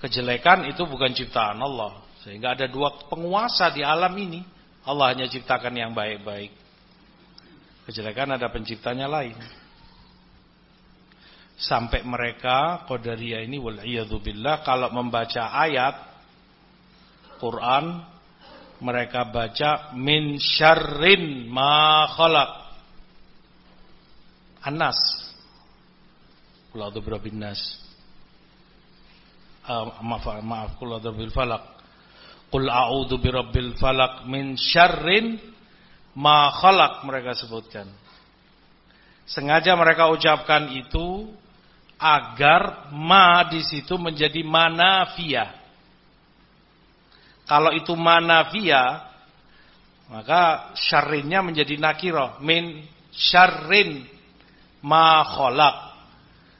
A: kejelekan itu bukan ciptaan Allah. Sehingga ada dua penguasa di alam ini. Allah hanya ciptakan yang baik-baik. Kejelekan ada penciptanya lain sampai mereka Qadariyah ini wal billah kalau membaca ayat Quran mereka baca min syarrin ma khalaq. Anas. Birabbin nas. Uh, maaf maaf bil falaq. Qul a'udzu birabbil falaq min syarrin ma khalaq mereka sebutkan. Sengaja mereka ucapkan itu agar ma di situ menjadi manafia. Kalau itu manafia, maka syarrinnya menjadi nakiro min syarrin ma kholak.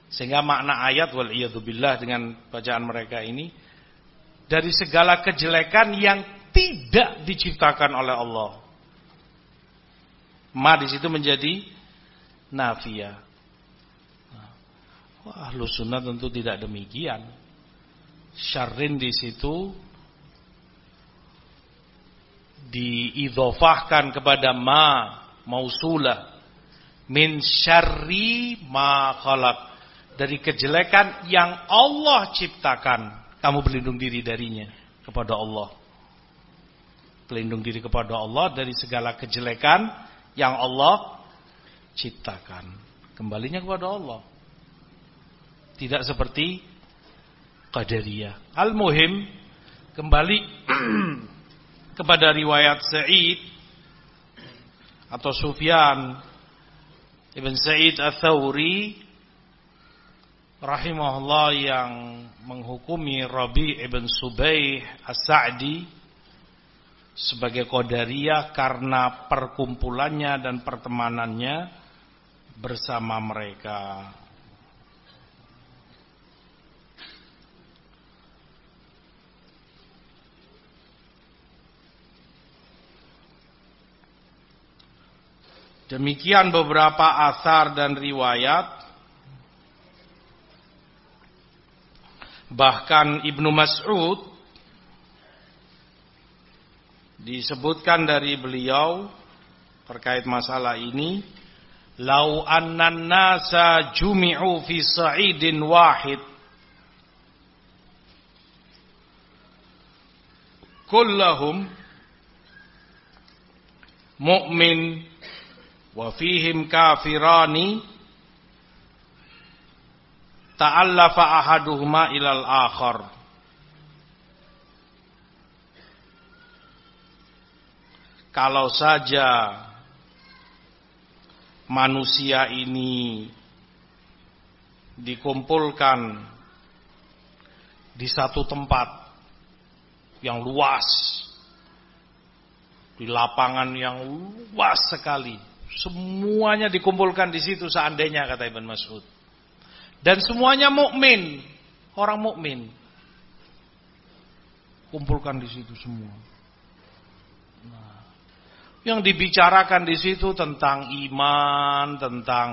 A: Sehingga makna ayat wal billah dengan bacaan mereka ini dari segala kejelekan yang tidak diciptakan oleh Allah. Ma di situ menjadi nafia. Ahlu sunnah tentu tidak demikian. Syarrin di situ diidhofahkan kepada ma mausulah min syarri ma khalaq. Dari kejelekan yang Allah ciptakan kamu berlindung diri darinya kepada Allah. Berlindung diri kepada Allah dari segala kejelekan yang Allah ciptakan. Kembalinya kepada Allah tidak seperti Qadariyah. Al-Muhim kembali kepada riwayat Sa'id atau Sufyan Ibn Sa'id Al-Thawri rahimahullah yang menghukumi Rabi Ibn Subaih As-Sa'di sebagai Qadariyah karena perkumpulannya dan pertemanannya bersama mereka. Demikian beberapa asar dan riwayat. Bahkan Ibnu Mas'ud disebutkan dari beliau terkait masalah ini, "Lau annan nasa jumi'u fi sa'idin wahid" kullahum mukmin wa fihim kafirani ta'allafa ahaduhuma ilal akhar. Kalau saja manusia ini dikumpulkan di satu tempat yang luas di lapangan yang luas sekali semuanya dikumpulkan di situ seandainya kata Ibn Mas'ud dan semuanya mukmin orang mukmin kumpulkan di situ semua nah, yang dibicarakan di situ tentang iman tentang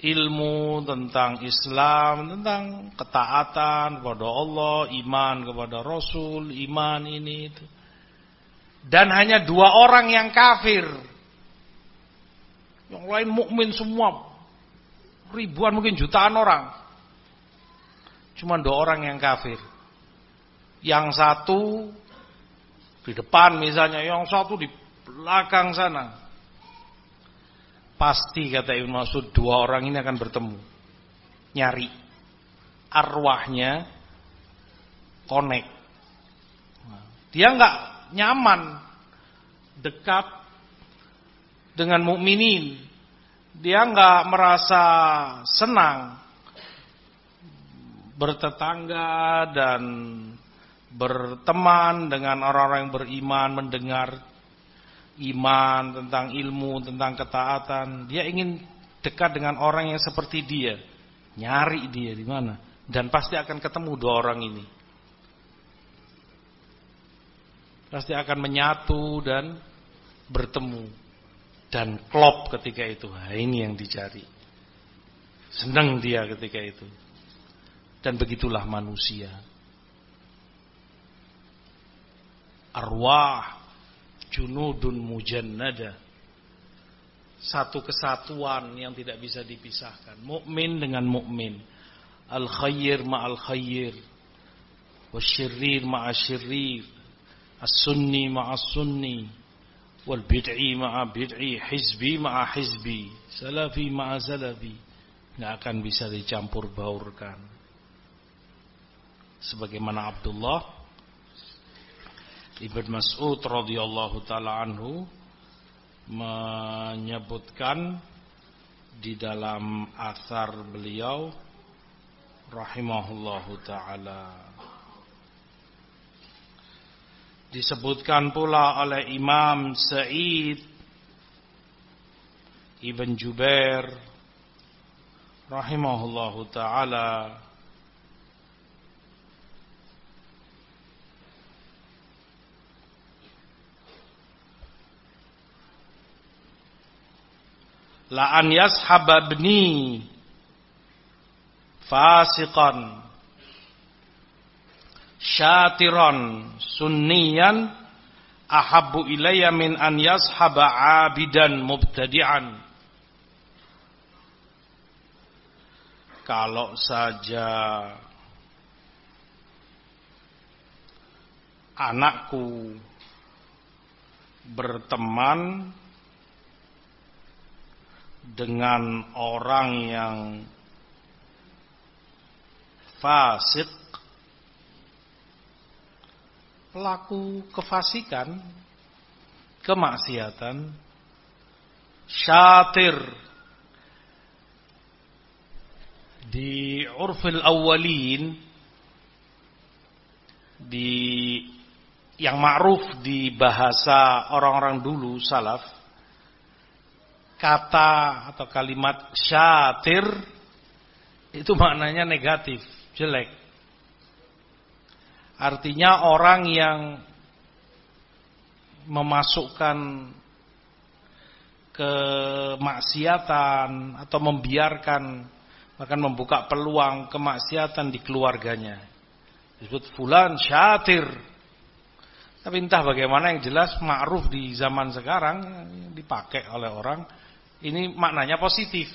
A: ilmu tentang Islam, tentang ketaatan kepada Allah, iman kepada Rasul, iman ini itu. Dan hanya dua orang yang kafir. Yang lain mukmin semua. Ribuan mungkin jutaan orang. Cuma dua orang yang kafir. Yang satu di depan misalnya, yang satu di belakang sana. Pasti kata Ibn Mas'ud dua orang ini akan bertemu. Nyari. Arwahnya connect. Dia nggak nyaman dekat dengan mukminin. Dia nggak merasa senang bertetangga dan berteman dengan orang-orang yang beriman, mendengar iman, tentang ilmu, tentang ketaatan. Dia ingin dekat dengan orang yang seperti dia. Nyari dia di mana. Dan pasti akan ketemu dua orang ini. Pasti akan menyatu dan bertemu. Dan klop ketika itu. Nah, ini yang dicari. Senang dia ketika itu. Dan begitulah manusia. Arwah junudun mujannada satu kesatuan yang tidak bisa dipisahkan mukmin dengan mukmin al khair ma al khair wasyirrir ma asyirrir as bid'i ma bid'i hizbi ma hizbi salafi ma salafi nggak akan bisa dicampur baurkan. Sebagaimana Abdullah Ibn Mas'ud radhiyallahu taala anhu menyebutkan di dalam asar beliau rahimahullahu taala disebutkan pula oleh Imam Sa'id Ibn Jubair rahimahullahu taala. La an yashaba ibni fasiqan syatiran sunniyan ahabbu ilayya min an yashaba abidan mubtadi'an. Kalau saja anakku berteman dengan orang yang fasik pelaku kefasikan kemaksiatan syatir di urfil awalin di yang ma'ruf di bahasa orang-orang dulu salaf kata atau kalimat syatir itu maknanya negatif, jelek. Artinya orang yang memasukkan kemaksiatan atau membiarkan bahkan membuka peluang kemaksiatan di keluarganya. Disebut fulan syatir. Tapi entah bagaimana yang jelas ma'ruf di zaman sekarang dipakai oleh orang ini maknanya positif.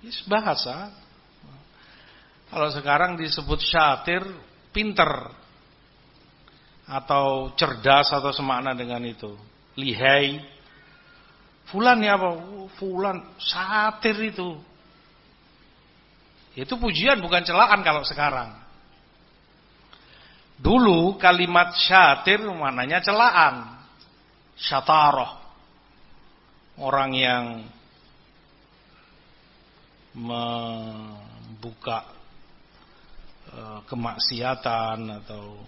A: Ini bahasa. Kalau sekarang disebut syatir, pinter. Atau cerdas atau semakna dengan itu. lihai. Fulan ya apa? Fulan satir itu. Itu pujian bukan celaan kalau sekarang. Dulu kalimat syatir maknanya celaan. Syataroh. Orang yang membuka kemaksiatan atau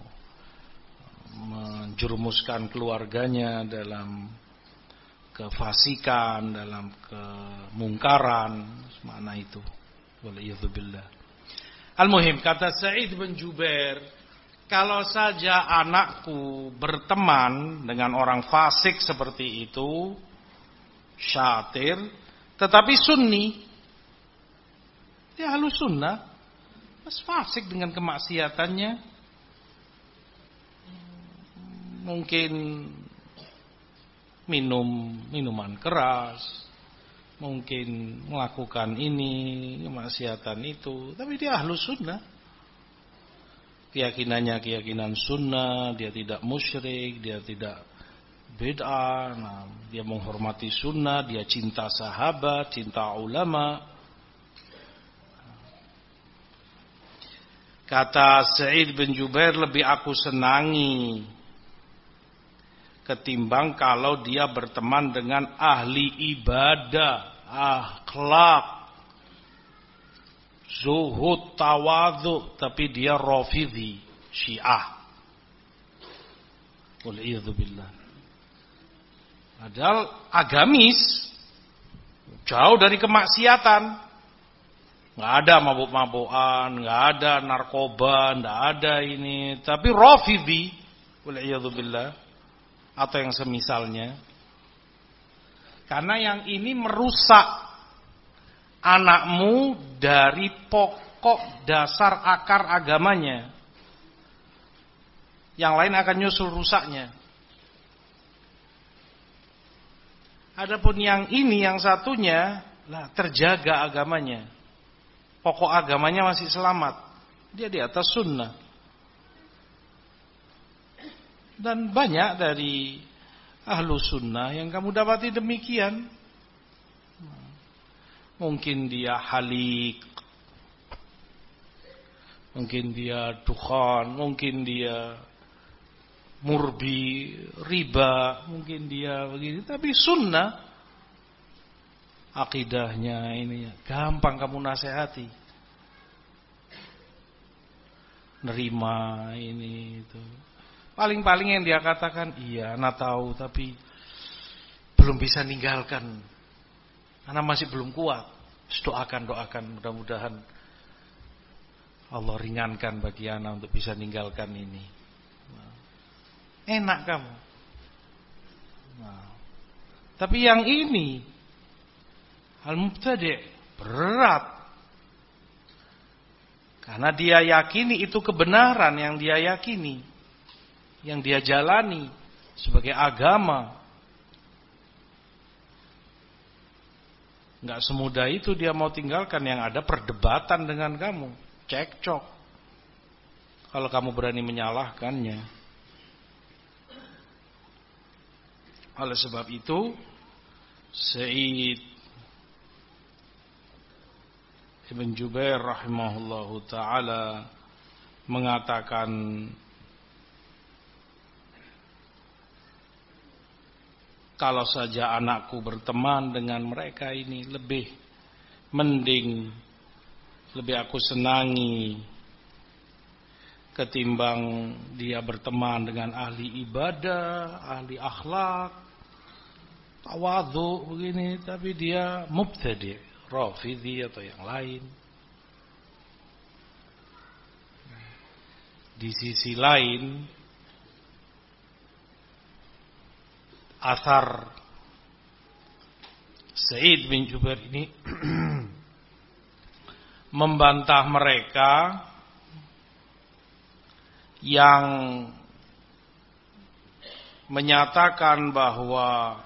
A: menjerumuskan keluarganya dalam kefasikan, dalam kemungkaran, mana itu. Waliyadzubillah. Al-Muhim kata Sa'id bin Jubair, kalau saja anakku berteman dengan orang fasik seperti itu, syatir, tetapi sunni, dia halus sunnah, mas fasik dengan kemaksiatannya, mungkin minum minuman keras, mungkin melakukan ini, kemaksiatan itu, tapi dia ahlus sunnah. Keyakinannya keyakinan sunnah, dia tidak musyrik, dia tidak beda, nah, dia menghormati sunnah, dia cinta sahabat, cinta ulama. Kata Sa'id bin Jubair lebih aku senangi ketimbang kalau dia berteman dengan ahli ibadah, akhlak, zuhud, tawadhu, tapi dia rafidhi, syiah. Waliyadzubillah. Padahal agamis, jauh dari kemaksiatan. Nggak ada mabuk-mabukan, nggak ada narkoba, nggak ada ini. Tapi rafidhi, waliyadzubillah atau yang semisalnya. Karena yang ini merusak anakmu dari pokok dasar akar agamanya. Yang lain akan nyusul rusaknya. Adapun yang ini, yang satunya, lah terjaga agamanya. Pokok agamanya masih selamat. Dia di atas sunnah. Dan banyak dari ahlu sunnah yang kamu dapati demikian. Mungkin dia halik. Mungkin dia dukhan. Mungkin dia murbi, riba. Mungkin dia begini. Tapi sunnah. Akidahnya ini gampang kamu nasihati. Nerima ini itu. Paling-paling yang dia katakan, iya, anak tahu, tapi belum bisa ninggalkan. Anak masih belum kuat. Doakan, doakan, mudah-mudahan Allah ringankan bagi anak untuk bisa ninggalkan ini. Enak kamu. Nah, tapi yang ini, al-mubtadi' berat. Karena dia yakini itu kebenaran yang dia yakini yang dia jalani sebagai agama. Nggak semudah itu dia mau tinggalkan yang ada perdebatan dengan kamu, cekcok. Kalau kamu berani menyalahkannya. Oleh sebab itu, Said Ibn Jubair rahimahullahu taala mengatakan Kalau saja anakku berteman dengan mereka ini lebih mending, lebih aku senangi ketimbang dia berteman dengan ahli ibadah, ahli akhlak, tawadhu begini, tapi dia mubtadi, rafidhi atau yang lain. Di sisi lain asar Said bin Jubair ini membantah mereka yang menyatakan bahwa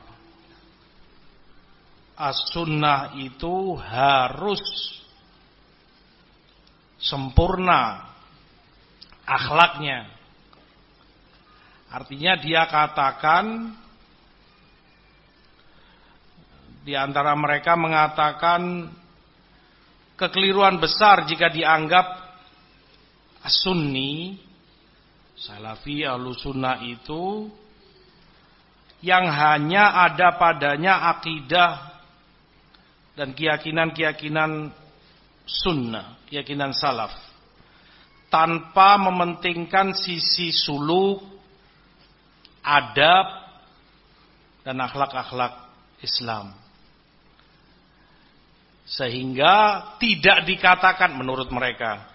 A: as-sunnah itu harus sempurna akhlaknya. Artinya dia katakan di antara mereka mengatakan kekeliruan besar jika dianggap sunni salafi sunnah itu yang hanya ada padanya akidah dan keyakinan-keyakinan sunnah, keyakinan salaf tanpa mementingkan sisi suluk, adab dan akhlak-akhlak Islam. Sehingga tidak dikatakan menurut mereka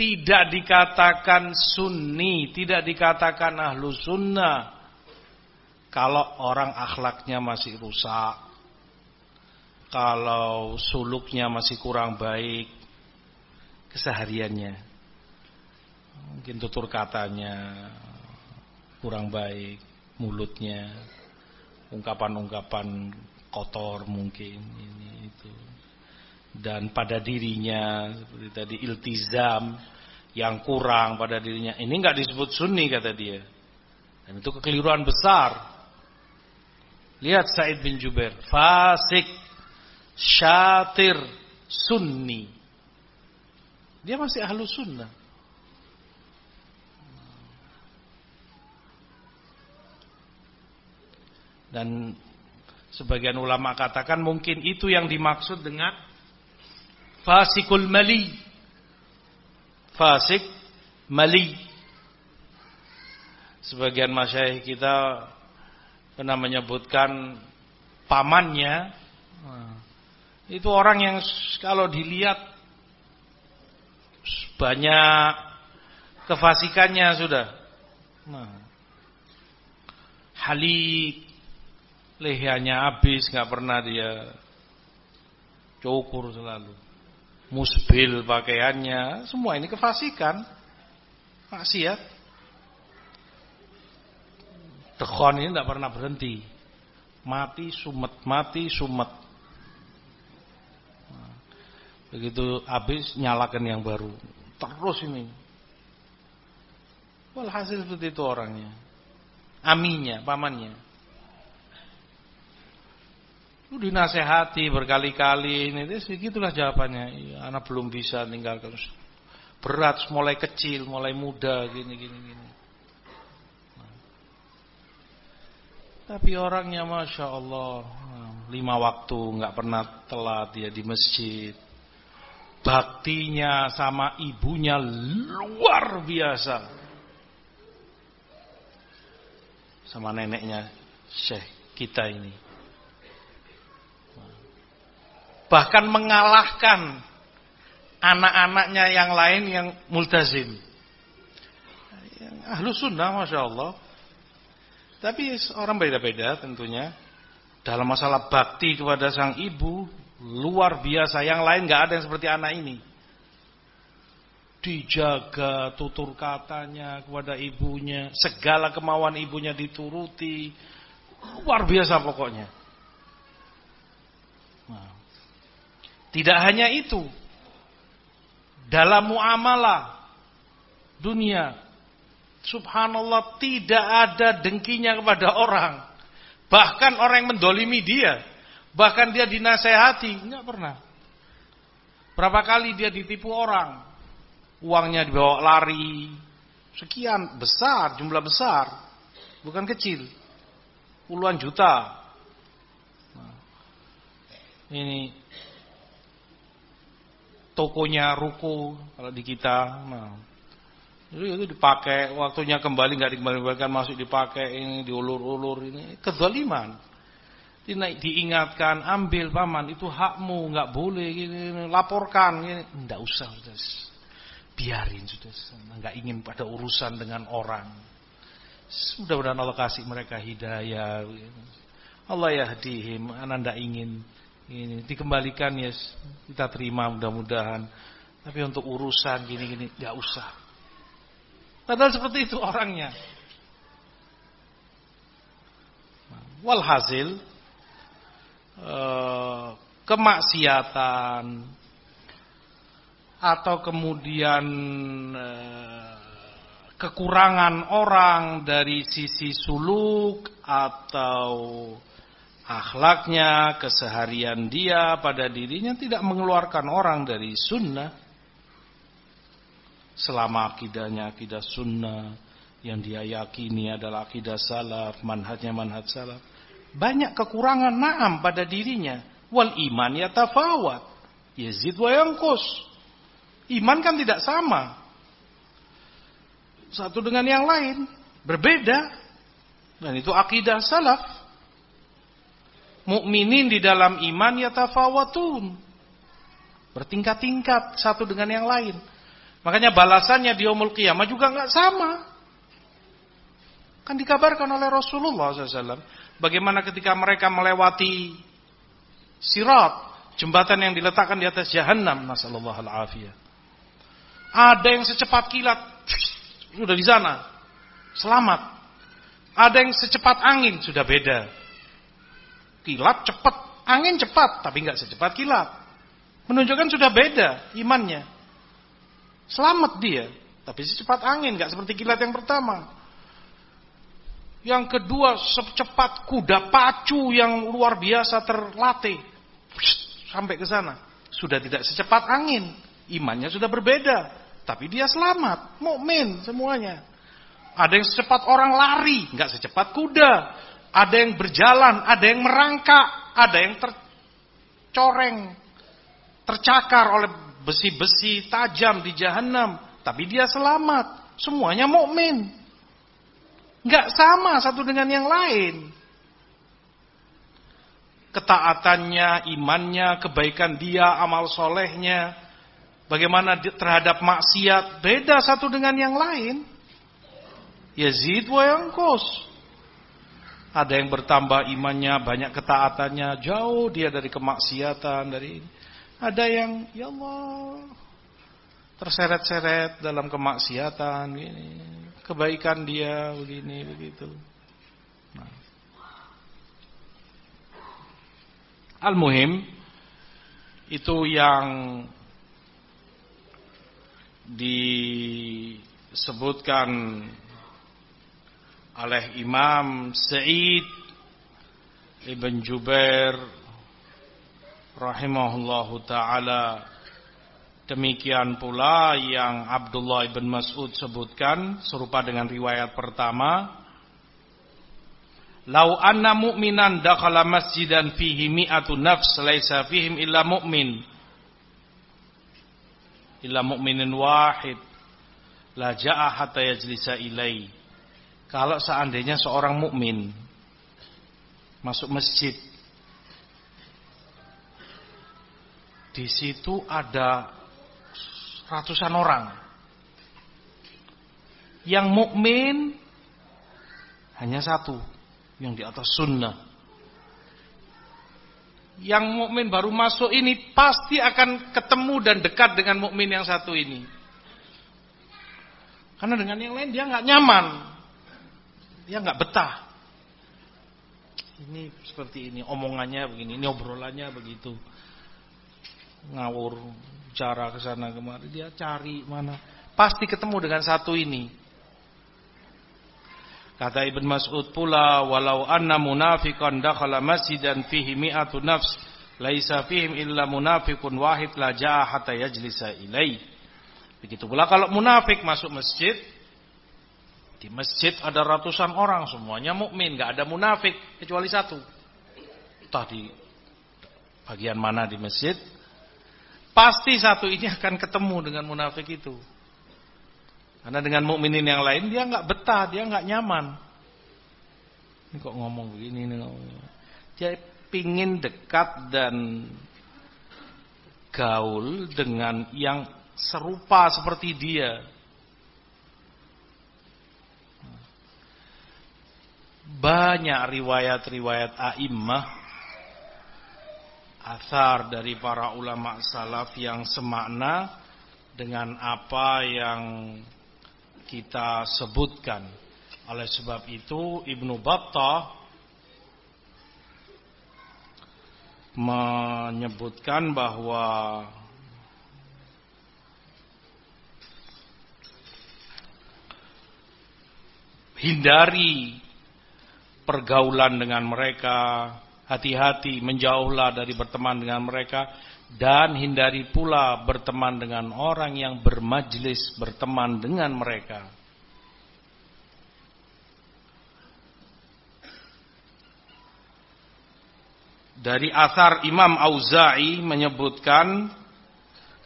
A: tidak dikatakan sunni, tidak dikatakan ahlu sunnah kalau orang akhlaknya masih rusak, kalau suluknya masih kurang baik kesehariannya. Mungkin tutur katanya kurang baik, mulutnya, ungkapan-ungkapan kotor mungkin ini itu. Dan pada dirinya seperti tadi iltizam yang kurang pada dirinya. Ini nggak disebut sunni kata dia. Dan itu kekeliruan besar. Lihat Said bin Jubair fasik syatir sunni. Dia masih ahlu sunnah. Dan sebagian ulama katakan mungkin itu yang dimaksud dengan fasikul mali. Fasik mali. Sebagian masyayikh kita pernah menyebutkan pamannya itu orang yang kalau dilihat banyak kefasikannya sudah nah, halik lehernya habis nggak pernah dia cukur selalu musbil pakaiannya, semua ini kefasikan. Maksiat. Dekhon ini tidak pernah berhenti. Mati sumet, mati sumet. Begitu habis nyalakan yang baru. Terus ini. Walhasil seperti itu orangnya. Aminya, pamannya. Lu dinasehati berkali-kali ini, segitulah jawabannya. Ya, anak belum bisa tinggalkan. Berat, mulai kecil, mulai muda, gini, gini, gini. Tapi orangnya masya Allah, lima waktu nggak pernah telat dia di masjid. Baktinya sama ibunya luar biasa. Sama neneknya Syekh kita ini bahkan mengalahkan anak-anaknya yang lain yang multazim. Ahlu sunnah Masya Allah. Tapi orang beda-beda tentunya. Dalam masalah bakti kepada sang ibu, luar biasa. Yang lain gak ada yang seperti anak ini. Dijaga tutur katanya kepada ibunya. Segala kemauan ibunya dituruti. Luar biasa pokoknya. Nah, tidak hanya itu. Dalam muamalah dunia, subhanallah tidak ada dengkinya kepada orang. Bahkan orang yang mendolimi dia, bahkan dia dinasehati, enggak pernah. Berapa kali dia ditipu orang, uangnya dibawa lari, sekian besar, jumlah besar, bukan kecil, puluhan juta. Nah, ini tokonya ruko kalau di kita. Nah, itu, itu dipakai, waktunya kembali nggak dikembalikan masuk dipakai ini diulur-ulur ini kezaliman. Diingatkan, ambil paman itu hakmu, nggak boleh gini, laporkan gini. Enggak usah, sudah. Biarin sudah, nggak ingin pada urusan dengan orang. Mudah-mudahan Allah kasih mereka hidayah. Allah yahdihim, anak ndak ingin ini dikembalikan ya kita terima mudah-mudahan. Tapi untuk urusan gini-gini nggak usah. Padahal seperti itu orangnya. Walhasil kemaksiatan atau kemudian eh, kekurangan orang dari sisi suluk atau akhlaknya, keseharian dia pada dirinya tidak mengeluarkan orang dari sunnah. Selama akidahnya akidah sunnah, yang dia yakini adalah akidah salaf, manhajnya manhaj salaf. Banyak kekurangan naam pada dirinya. Wal iman ya tafawat. Yazid wa yangkus. Iman kan tidak sama. Satu dengan yang lain. Berbeda. Dan itu akidah salaf. Mukminin di dalam iman ya tafawatun. Bertingkat-tingkat satu dengan yang lain. Makanya balasannya di umul qiyamah juga nggak sama. Kan dikabarkan oleh Rasulullah SAW. Bagaimana ketika mereka melewati sirat, jembatan yang diletakkan di atas jahanam, nasallallahu alafiyah. Ada yang secepat kilat, sudah di sana, selamat. Ada yang secepat angin, sudah beda. Kilat cepat, angin cepat, tapi nggak secepat kilat. Menunjukkan sudah beda imannya. Selamat dia, tapi secepat angin, nggak seperti kilat yang pertama. Yang kedua, secepat kuda pacu yang luar biasa terlatih. Sampai ke sana. Sudah tidak secepat angin. Imannya sudah berbeda. Tapi dia selamat. Mukmin semuanya. Ada yang secepat orang lari. nggak secepat kuda. Ada yang berjalan. Ada yang merangkak. Ada yang tercoreng. Tercakar oleh besi-besi tajam di jahanam. Tapi dia selamat. Semuanya mukmin. Nggak sama satu dengan yang lain. Ketaatannya, imannya, kebaikan dia, amal solehnya, bagaimana terhadap maksiat, beda satu dengan yang lain. Yazid wa yangkus. Ada yang bertambah imannya, banyak ketaatannya, jauh dia dari kemaksiatan, dari ada yang ya Allah terseret-seret dalam kemaksiatan gini kebaikan dia begini begitu. Nah. Al-muhim itu yang disebutkan oleh Imam Sa'id Ibn Jubair rahimahullahu taala Demikian pula yang Abdullah ibn Mas'ud sebutkan serupa dengan riwayat pertama. Lau anna mu'minan dakhala masjidan fihi mi'atu nafs laisa fihim illa mu'min. Illa mu'minin wahid. La ja'a hatta yajlisa ilai. Kalau seandainya seorang mukmin masuk masjid di situ ada ratusan orang. Yang mukmin hanya satu, yang di atas sunnah. Yang mukmin baru masuk ini pasti akan ketemu dan dekat dengan mukmin yang satu ini. Karena dengan yang lain dia nggak nyaman, dia nggak betah. Ini seperti ini, omongannya begini, ini obrolannya begitu, ngawur, cara ke sana kemari, dia cari mana. Pasti ketemu dengan satu ini. Kata Ibn Mas'ud pula, walau anna munafiqan dakhala masjidan fihi mi'atu nafs, laisa fihim illa munafiqun wahid la ja'a hatta yajlisa ilai. Begitu pula kalau munafik masuk masjid, di masjid ada ratusan orang, semuanya mukmin, nggak ada munafik kecuali satu. Entah di bagian mana di masjid, Pasti satu ini akan ketemu dengan munafik itu. Karena dengan mukminin yang lain dia nggak betah, dia nggak nyaman. Ini kok ngomong begini nih Dia pingin dekat dan gaul dengan yang serupa seperti dia. Banyak riwayat-riwayat a'immah asar dari para ulama salaf yang semakna dengan apa yang kita sebutkan. Oleh sebab itu Ibnu Battah menyebutkan bahwa hindari pergaulan dengan mereka hati-hati menjauhlah dari berteman dengan mereka dan hindari pula berteman dengan orang yang bermajlis berteman dengan mereka. Dari asar Imam Auza'i menyebutkan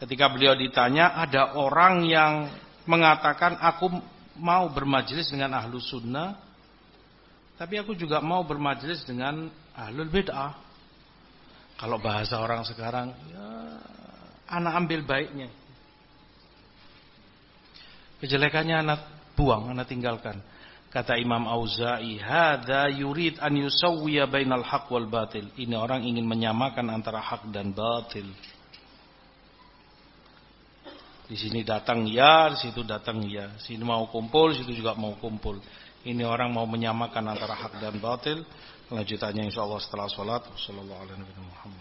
A: ketika beliau ditanya ada orang yang mengatakan aku mau bermajlis dengan ahlu sunnah tapi aku juga mau bermajlis dengan ahlul bid'ah. Kalau bahasa orang sekarang, ya, anak ambil baiknya. Kejelekannya anak buang, anak tinggalkan. Kata Imam Auza'i, "Hadza yurid an yusawwiya bainal haq wal batil." Ini orang ingin menyamakan antara hak dan batil. Di sini datang ya, di situ datang ya. Sini mau kumpul, situ juga mau kumpul. Ini orang mau menyamakan antara hak dan batil. Lanjutannya insya Allah setelah sholat. Wassalamualaikum warahmatullahi wabarakatuh.